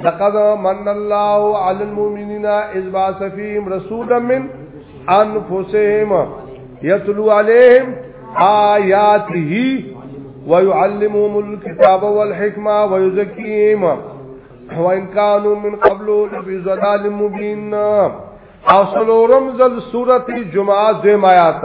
لقد من الله على المؤمنين اذ بعث فيهم رسولا من انفسهم يتلو عليهم آياته ويعلمهم الكتاب والحكمه ويزكيهم وان كانوا من قبل لفي ضلال مبين او سلورم زل سورت جمعہ دیم آیات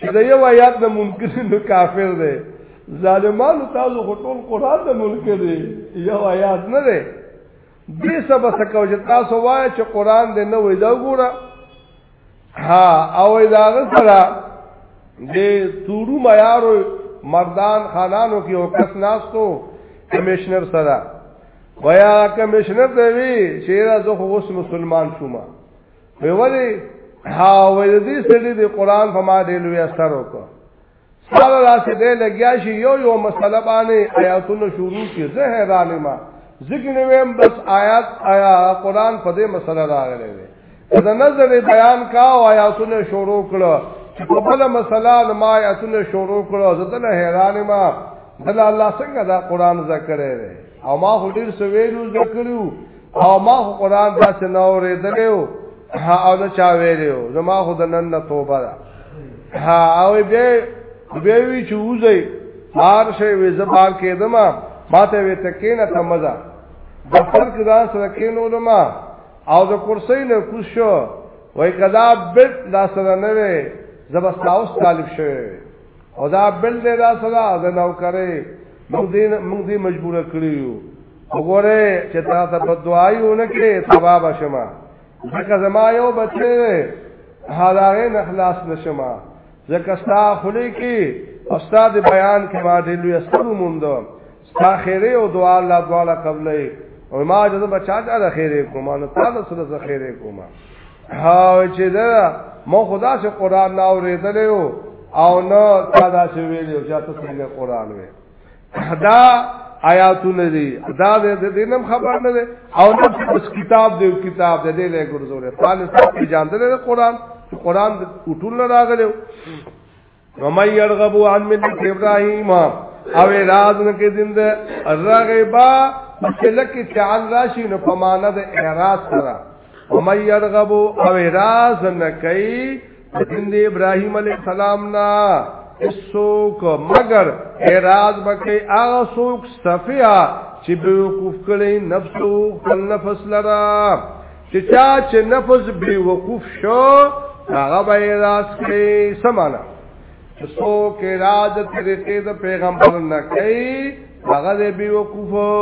چې دا یو آیات د منکرین د کافر دی ظالمانو تاسو خو ټول قران د منکر دی یو آیات نه دی دې سبا سکو چې تاسو وایي چې قران دې نه وای دا ګوره ها او دا سره دې تورو معیارو مردان خانانو کې او کس ناستو کمشنر سره ویا کمشنر دی وی چې راځو خو اوس مسلمان شوم وی ولی ها وی دې سړي د قران په ما ډېر لوی اثر وکړ سره راته دې لګیا شي یو یو مسله باندې آیاتونه شروع کی زه حیران ما ذکر نویم بس آیات آیا قران په دې مسله راغلی دی دا نظر بیان کا او آیاتونه شروع کړه په بل مسله ما آیاتونه شروع کړه زه دل حیران ما دل الله څنګه دا قران ذکر او ما هډیر سویلو ذکرو او ما خو قران داسې نه اورېدلو او نه چا ویلو زما خو د نن نه توبه ده او به به وی چې وځي مار شي وې زبار کېدم ما ته وې تکینه تمزه د فرق ځان سره کینو دما او د کرسۍ نه کوش شو وای کدا بل دا سره نه وي زبستاوس طالب شوی او دا بل دې دا سره د نوکرې موږ دې موږ دې مجبور کړیو وګوره چې تا ته په دعای ونه کړې سبا به شمه ځکه زما یو بچی هغه نه خلاص نشمه ځکه ستا خلی کې استاد بیان کې ما دې لوی استرو مونږ ستا خیره او دعا الله دواله قبلې او ما جزه بچا چا د خیره کومه نو تاسو سره د خیره کومه ها چې دا مو خدا سے قران نه اورېدلې او نه تاسو ویلې چې تاسو څنګه قران وې دا آیاتونه دي دا د دینم خبر نه ده او نه بس کتاب دی کتاب دی دې له ګرځولې خالص په جان ده د قران چې قران ټول نه راغلو ومن يرغب عن ملت ابراهيم او راز نه کې دین ده رغبا چې لکه چې عن راشي نو په معنا د اعراض سره ومن يرغب او راز نه کوي دین دی ابراهیم علیہ السلام نا سوک مگر اعراض بکی آغا سوک صفیہ چی بیوقوف کلی نفسو خپل نفس لرا چی چا چی نفس بیوقوف شو آغا با اعراض کلی سمانا چی سوک اعراض طریقی دا پیغمبر نکی آغا دی بیوقوفو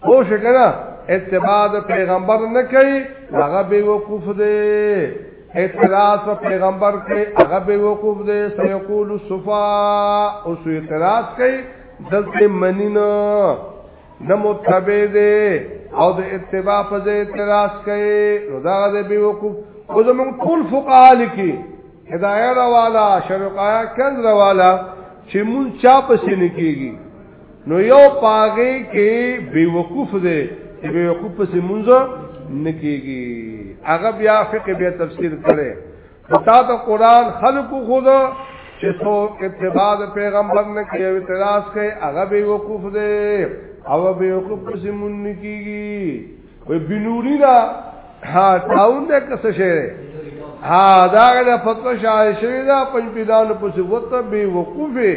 او شکنا اتباع د پیغمبر نه کوي هغه به وقوف دی اعتراض په پیغمبر کې هغه به وقوف دی سيقول صفا او سو اعتراض کوي دلته منینه نه متبع دی او د اتباع په ځای اعتراض کوي نو دا غزه به وقوف او زمون ټول فقها لکی هدايه والا شرقایا کند والا چې مون چا پسې نه کیږي نو یو پاغه کې بے وقوف دی چې بے وقوف پسې مونږ نکېږي هغه بیا فقہ بیا تفسیر کړي تا ته قران خلق خود چې څو اتباع پیغمبر نه کوي اعتراض کوي هغه بے وقوف دی او بے وقوف پسې مونږ نکېږي وې بنوري دا ها تاون دې کس شه ها دا غره فتوا شای شوی دا پنځ پیدانو پسې وته بے وقوفه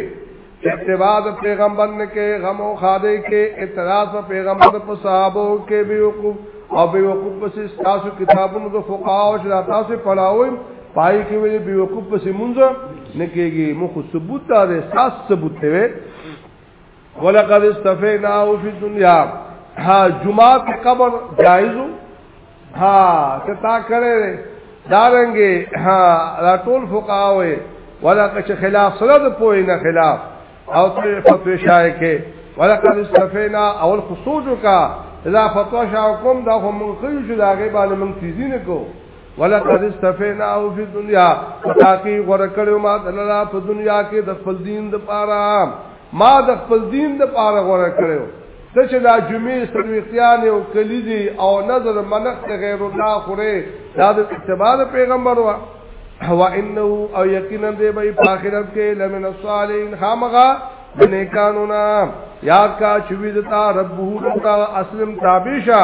اتباع د پیغمبر نه کې غم او خاده کې اعتراض په پیغمبر په صحابه کې به وقوف او به وقوف پس تاسو کتابونو د فقها او چې تاسو پڑھاوي پای کې وی به وقوف پس مونږ نه کېږي مو خو ثبوت دا ده ساس ثبوت دی ولقد استفینا فی الدنیا ها جمعه قبر جایزو ها ته تا کړې دا رنګي ها دا ټول فقاوي ولکه چې خلاف سره د پوي نه خلاف او ته فتوی شای کې ولکه استفینا اول خصوص کا اذا فتوا شاکم دا هم خو شو دا غي باندې من تیزی نه کو ولقد استفینا او فی دنیا تاکي غره کړو ما دلاله په دنیا کې د خپل دین د پاره ما د خپل دین د پاره غره کړو ته چې دا جمعې سلويختيانې او کلیزي او نظر منښت غیر الله خوره دا د اتباع پیغمبر وا هو انه او یقینا دې به په آخرت کې لمن الصالحین خامغه نیکانونا یاد کا چوي دتا ربو دتا اسلم تابیشا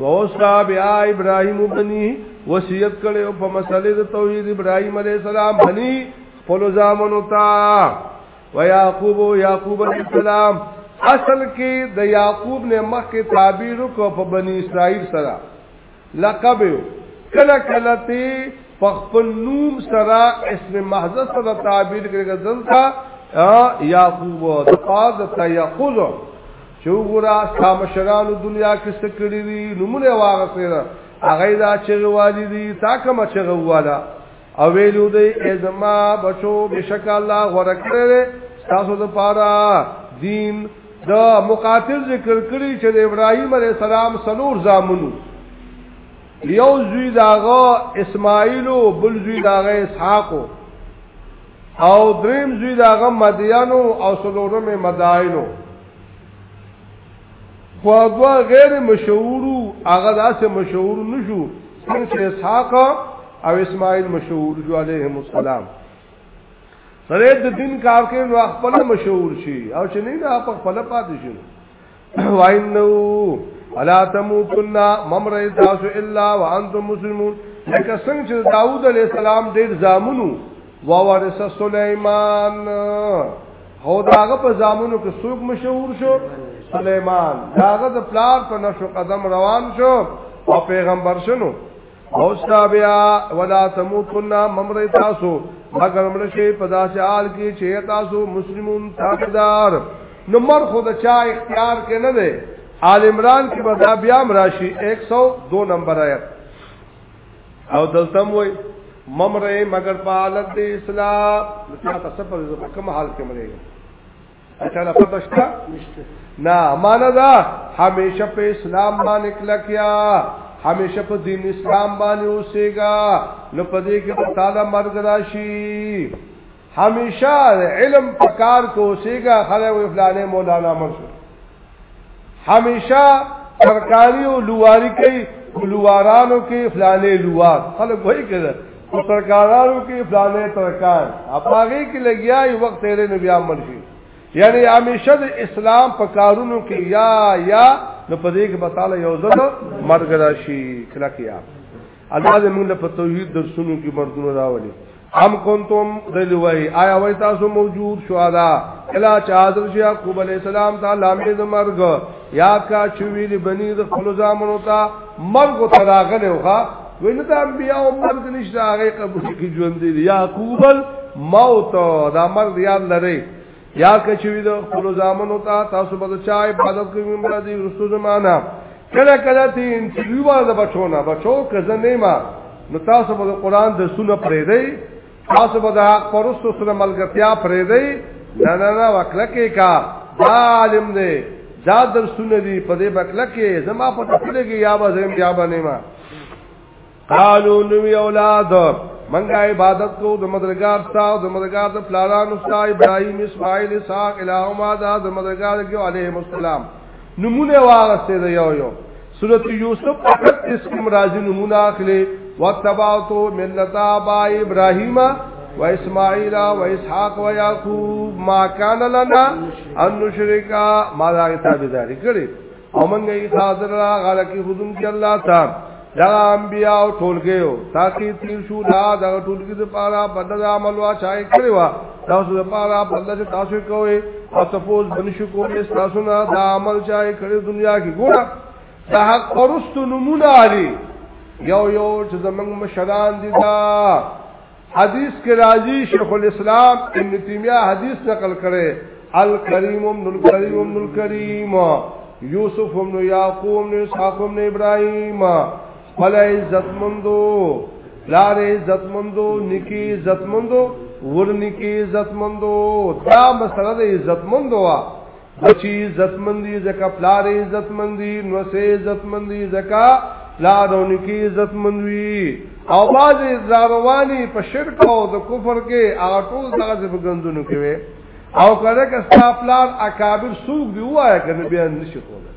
ووصا بیا ابراهیم بنی وصیت کړو په مسلې د توحید ابراهیم علی السلام بنی خپل زامنو ته و یعقوب و یعقوب علی السلام اصل کې د یعقوب نه مخکې تعبیر کو په بنی اسرائیل سره لقب کله کله تی په خپل نوم سره اسم محض سره تعبیر کړي ځنتا یعقوب د پاز تیقظ چې وګوره ستا مشرانو دنیا کې څه کړي دي نمونه واغسره هغه دا چې غوالي دي تا کوم چې غواله او ویلو دی ازما بچو بشک الله ورکړي تاسو د پاره دین دا مقاتل ذکر کړی چې د ابراهیم علی السلام سلور زامنو یو زوی داغه اسماعیل او بل زوی داغه اسحاق او دریم زوی داغه مدیانو او سلورم مداینو خو دوا غیر مشهور هغه داسې مشهور نشو څنګه اسحاق او اسماعیل مشهور جو علیهم السلام سره د دین کار کې نو خپل مشهور شي او چې نه نه خپل پاتې شي وانه الا تموتن ممر تاسو الا وانتم مسلمون لکه څنګه چې داوود علی السلام ډیر زامنو وورث سليمان هو داغه په زامنو کې څوک مشهور شو سليمان داغه د پلار په نشو قدم روان شو او پیغمبر شنو او سابیا ولا تموتن ممر تاسو مگر مرشي په داسې حال کې چې تاسو مسلمون تابعدار نو مر خو د چا اختیار کې نه دی آل عمران کې بدا بیا مراشي 102 نمبر آیت او دلته وای ممر مگر په حالت د اسلام تاسو په کوم حال کې مرګ اچانه پته شته نشته نه معنا دا همیشه په اسلام باندې کلکیا همیشه په دین اسلام باندې اوسېګا نو په دې کې په تعالی مرګ راشي همیشه علم پکار کو اوسېګا خلک وی فلانه مولانا مرشد همیشه ترکاری او لواری کوي لوارانو کې فلانه لوار خلک وایي کړه او ترکارانو کې فلانه ترکان اپاغي کې لګیا یو وخت تیرې نو بیا مرشي یعنی همیشه د اسلام په کارونو کې یا یا نو په دې کې بتاله یو ځل مرګ راشي کله کې یا الله دې موږ له توحید درسونو کې مرګونه راولي ام کنتم دلوی آیا وای تاسو موجود شهدا الا چادر شیا کوب علی السلام تعالی امید مرګ یاد کا چوی دی بنی د خپل زامنو تا مرګ تراغله وخا وینه د انبیاء او مرګ نشته هغه قبول کی ژوند دی یعقوب موت دا مرګ یاد لري یا کچوی د خپل زامنو ته تاسو به چا عبادت کوئ مړه دي رسو زمانہ کله کله تی انټرویو واه د بچو نه بچو کزه نه ما نو تاسو به قرآن د سونه پرې دی تاسو به د حق پرستو سره ملګرتیا پرې دی نه نه نه وکړه کې کا عالم دی دا درسونه دي په دې بکله کې زما په تفصیل کې یا به زم بیا به نه ما قالو نو اولاد منګه عبادت کو د مدرګار تا د مدرګار د پلارانو ستا ابراهيم اسماعيل اسحاق الهما دا د مدرګار کې عليهم السلام نمونه وارسته دی یو یو سورۃ یوسف فقط اسم راځي نمونه اخلي وتبعتو ملت ابا ابراهيم و اسماعيل و اسحاق و يعقوب ما كان لنا ان نشرك ما لا تابعداري کړي او منګه یې حاضر را غل کی حضور کې الله تعالی دا انبیاء او ټولګیو تاکي تیر شو دا د ټولګي لپاره بدل عمل وا چای کړی وا تاسو لپاره بدل چې تاسو کوی او سپوز بنشو کوی تاسو نه دا عمل چای کړی دنیا کې ګوره دا حق پرست نمونه علی یو یو چې زمنګ مشران دي دا حدیث کې راځي شیخ الاسلام ابن تیمیه حدیث نقل کړي الکریم ابن الکریم ابن الکریم یوسف ابن یعقوب ابن اسحاق ابن ابراهیم فل عزت مندو لار عزت مندو نکی عزت مندو ورنکی عزت مندو دا مسله د عزت مندو بچی عزت مندی زکا پلار عزت مندی نو سه عزت مندی زکا پلار او نکی عزت مندوی او باز زاروانی په شرک او د کفر کې هغه ټول دغه په ګندونو کې وي او کله که ستاپلار اکابر سوق دی وایا کنه بیا نشي کوله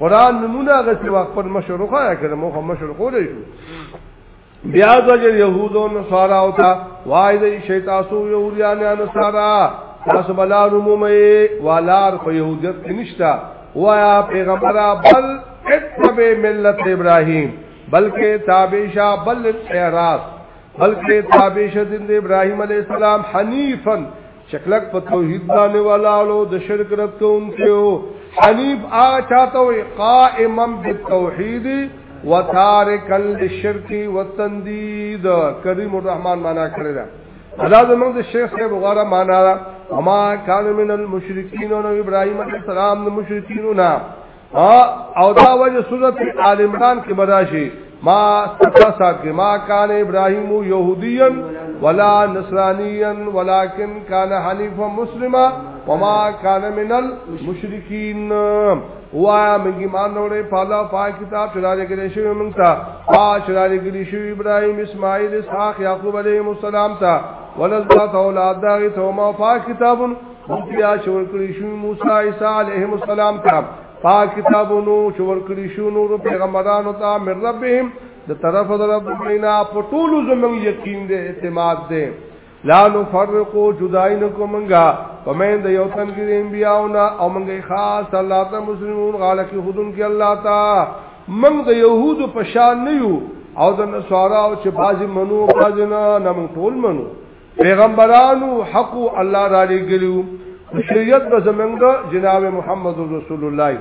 قران نمونه غسی وخت پر مشروخه کنه مو هم مشروخه لري بیا زجر یهودو نصارا او تا وای دی شیطاسو یهودیان نصارا تاسو بلا رومومه والار خو یهودیت نشتا وایا پیغمبر بل اتبع ملت ابراهیم بلکې تابعشا بل اعراض بلکې تابعشا دین ابراهیم علی السلام حنیفن چکلک په توحید باندې ولالو د شرک رد کوونکو حنیف آ چاته وي قائما بالتوحید وتارکا للشرک والتندید کریم الرحمن معنا کړی دا دا زموږ د شیخ صاحب غره معنا دا اما کان من المشرکین نو ابراهیم علیه السلام د مشرکین نه او دا وجه صورت آل عمران کې براشي ما تفسا کې ما کان ابراهيم يهوديا ولا نصرانيا ولكن كان حنيفا مسلما وما كان من المشركين وایا موږ ایمان وروړې په الله پاک کتاب چې راځي کې شی موږ ته پاش راځي کې شی ابراهيم اسماعيل اسحاق يعقوب عليهم السلام ته ولذات اولاد دغه ته ما پاک کتابون بیا شور کړی شو موسی عیسی علیه السلام ته پاک کتابونو شور کړی شو نور پیغمبرانو ته مر ربهم د طرف در رب مینا په ټول زمون یقین دې اعتماد دې لا نفرقو جدای نکو منگا پمین دا یو تنگیر انبیاؤنا او منگا خاص اللہ تا مسلمون غالکی خودن کی اللہ تا منگ دا یهودو پشان نیو او دا نسوارا او چه بازی منو بازی نا نمون طول منو پیغمبرانو حق الله را لګلو شریعت به زمنګ جناب محمد رسول الله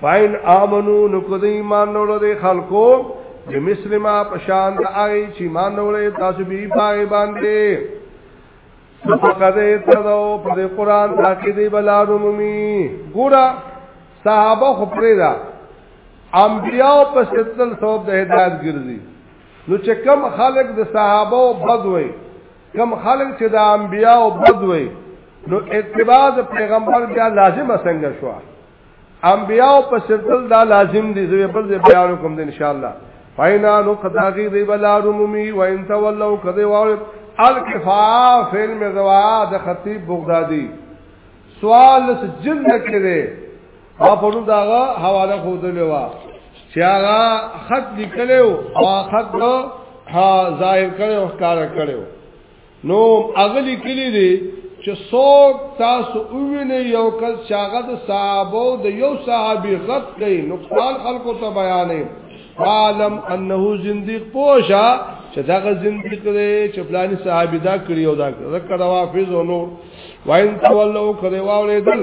فاین امنو نو کو د ایمان نور د خلکو د مسلمه پشان د اغي چې ایمان نور تاسو به پای باندې فقد تدو پر قران تاکي دی بلار مومي ګورا صحابه خو پرې دا انبیاء په ستل ثواب د هدایت ګرځي نو چې کم خلق د صحابه او بد وي کم خلق چې د انبیا او بد وي نو اتباع د پیغمبر بیا لازم څنګه شو انبیا او پسرتل دا لازم دي زه بل ځای بیان کوم ان شاء الله فینا نو قداغي دی بلا رومي و ان تولوا کذي واو الکفاء فلم زوا د خطیب بغدادي سوال جلد کړي ما پرو داغه حواله خو دلوا چې هغه خط لیکلو او خط نو ظاهر کړو ښکارا کړو نو هغه لیکلی دی چې څوک تاسو وویني یو کس شاغه د صحابه د یو صحابي غت کوي نقصان خلکو ته بیانې عالم انه زنديق پوشا چې دا غ زنديق دی چې فلاني صحابي دا کړی او دا ذکر وافز او نور وان تولوا کړي واولې دل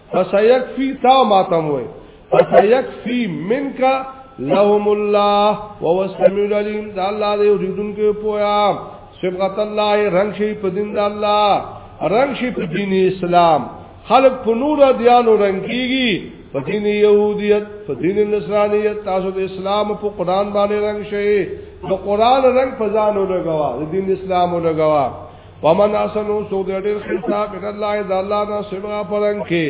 فسيكفي تا ما تموي فسيكفي منك لهم الله وهو السميع العليم دا الله دې وجودن کې پویا صبغت الله رنگ شي په دین د الله رنگ شي په دین اسلام خلق په نور دیانو رنگيږي په دین يهوديت په دین نصرانيت تاسو د اسلام په قران باندې رنگ شي نو قران رنگ په ځانو لګوا د دین اسلام لګوا ومن اصلو سو دې ډېر خطاب ان الله اذا الله دا سبا پرنګ کې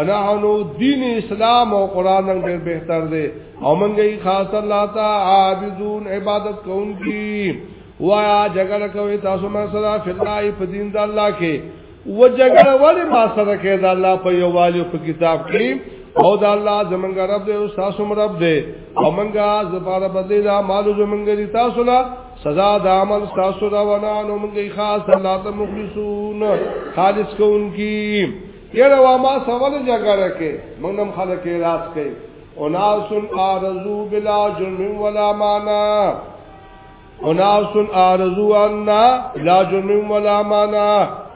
انا انو دین اسلام او قران نن ډېر بهتر دی او منګي خاص الله تا عابدون عبادت کوونکی وایا جګړه کوي تاسو ما سره فلای په دین د الله کې و جګړه ولې ما سره کې د الله په یو والی په کتاب کې او دا الله زمونږ رب دې او تاسو رب دې او مونږه زپاره بدلی دا مالو زمونږ دي تاسو لا سزا د عمل تاسو دا ونا نو موږ خاص الله ته مخلصون خالص کوونکی یره وا ما سوال جګړه کې موږ نم خلک راز کوي اناس ارزو بلا جرم ولا معنا اناس ارزو ان لا جرم ولا معنا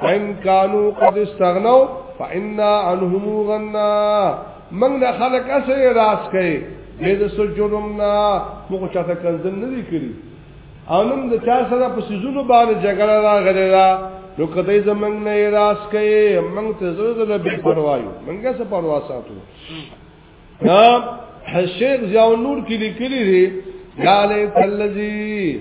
ان كانوا قد استغنوا فإنا عنهم غنا منګ نه خلک اسه راس کوي به د سجرم نه موږ چاته کنځل نه دي کړی انم د چا سره په سيزونو باندې جګړه راغلی دا نو کته زمنګ نه راس کوي موږ ته زړه زړه به پروايو موږ څه پروا ساتو ها شیخ ضیاء نور کې لیکلي دي قال الذي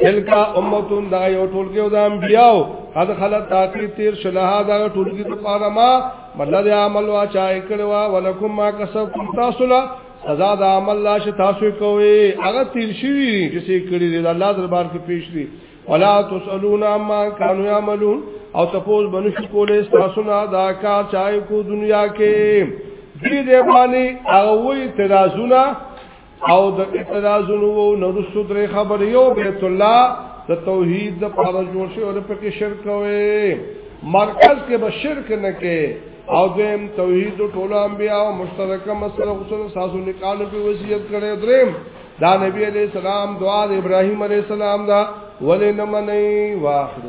تلکا امتون دا یو ټولګیو د انبیاو قد خلت تاخیر تیر شلها دا ټولګی د پاره ما مله د عمل وا چا کړوا ولکم ما کسب تاسو لا سزا د عمل لا ش تاسو کوي هغه تیر شي چې سې کړی د الله دربار کې پیش دي ولا تسالون عما كانوا يعملون او تفوز بنو شکول تاسو نه دا کار چای کو دنیا کې دې دې باندې هغه وی ترازونه او د اعتراضونو او نرسو درې خبر یو بیت الله د توحید د پاره جوړ شي او په کې شرک وي مرکز کې به شرک نه کې او دیم توحید ټول انبیا او مشترکه مسله غسل ساسو نکالو په وصیت کړي دریم دا نبی علیہ السلام دعا د ابراهیم علیہ السلام دا ولې نه منئ واخر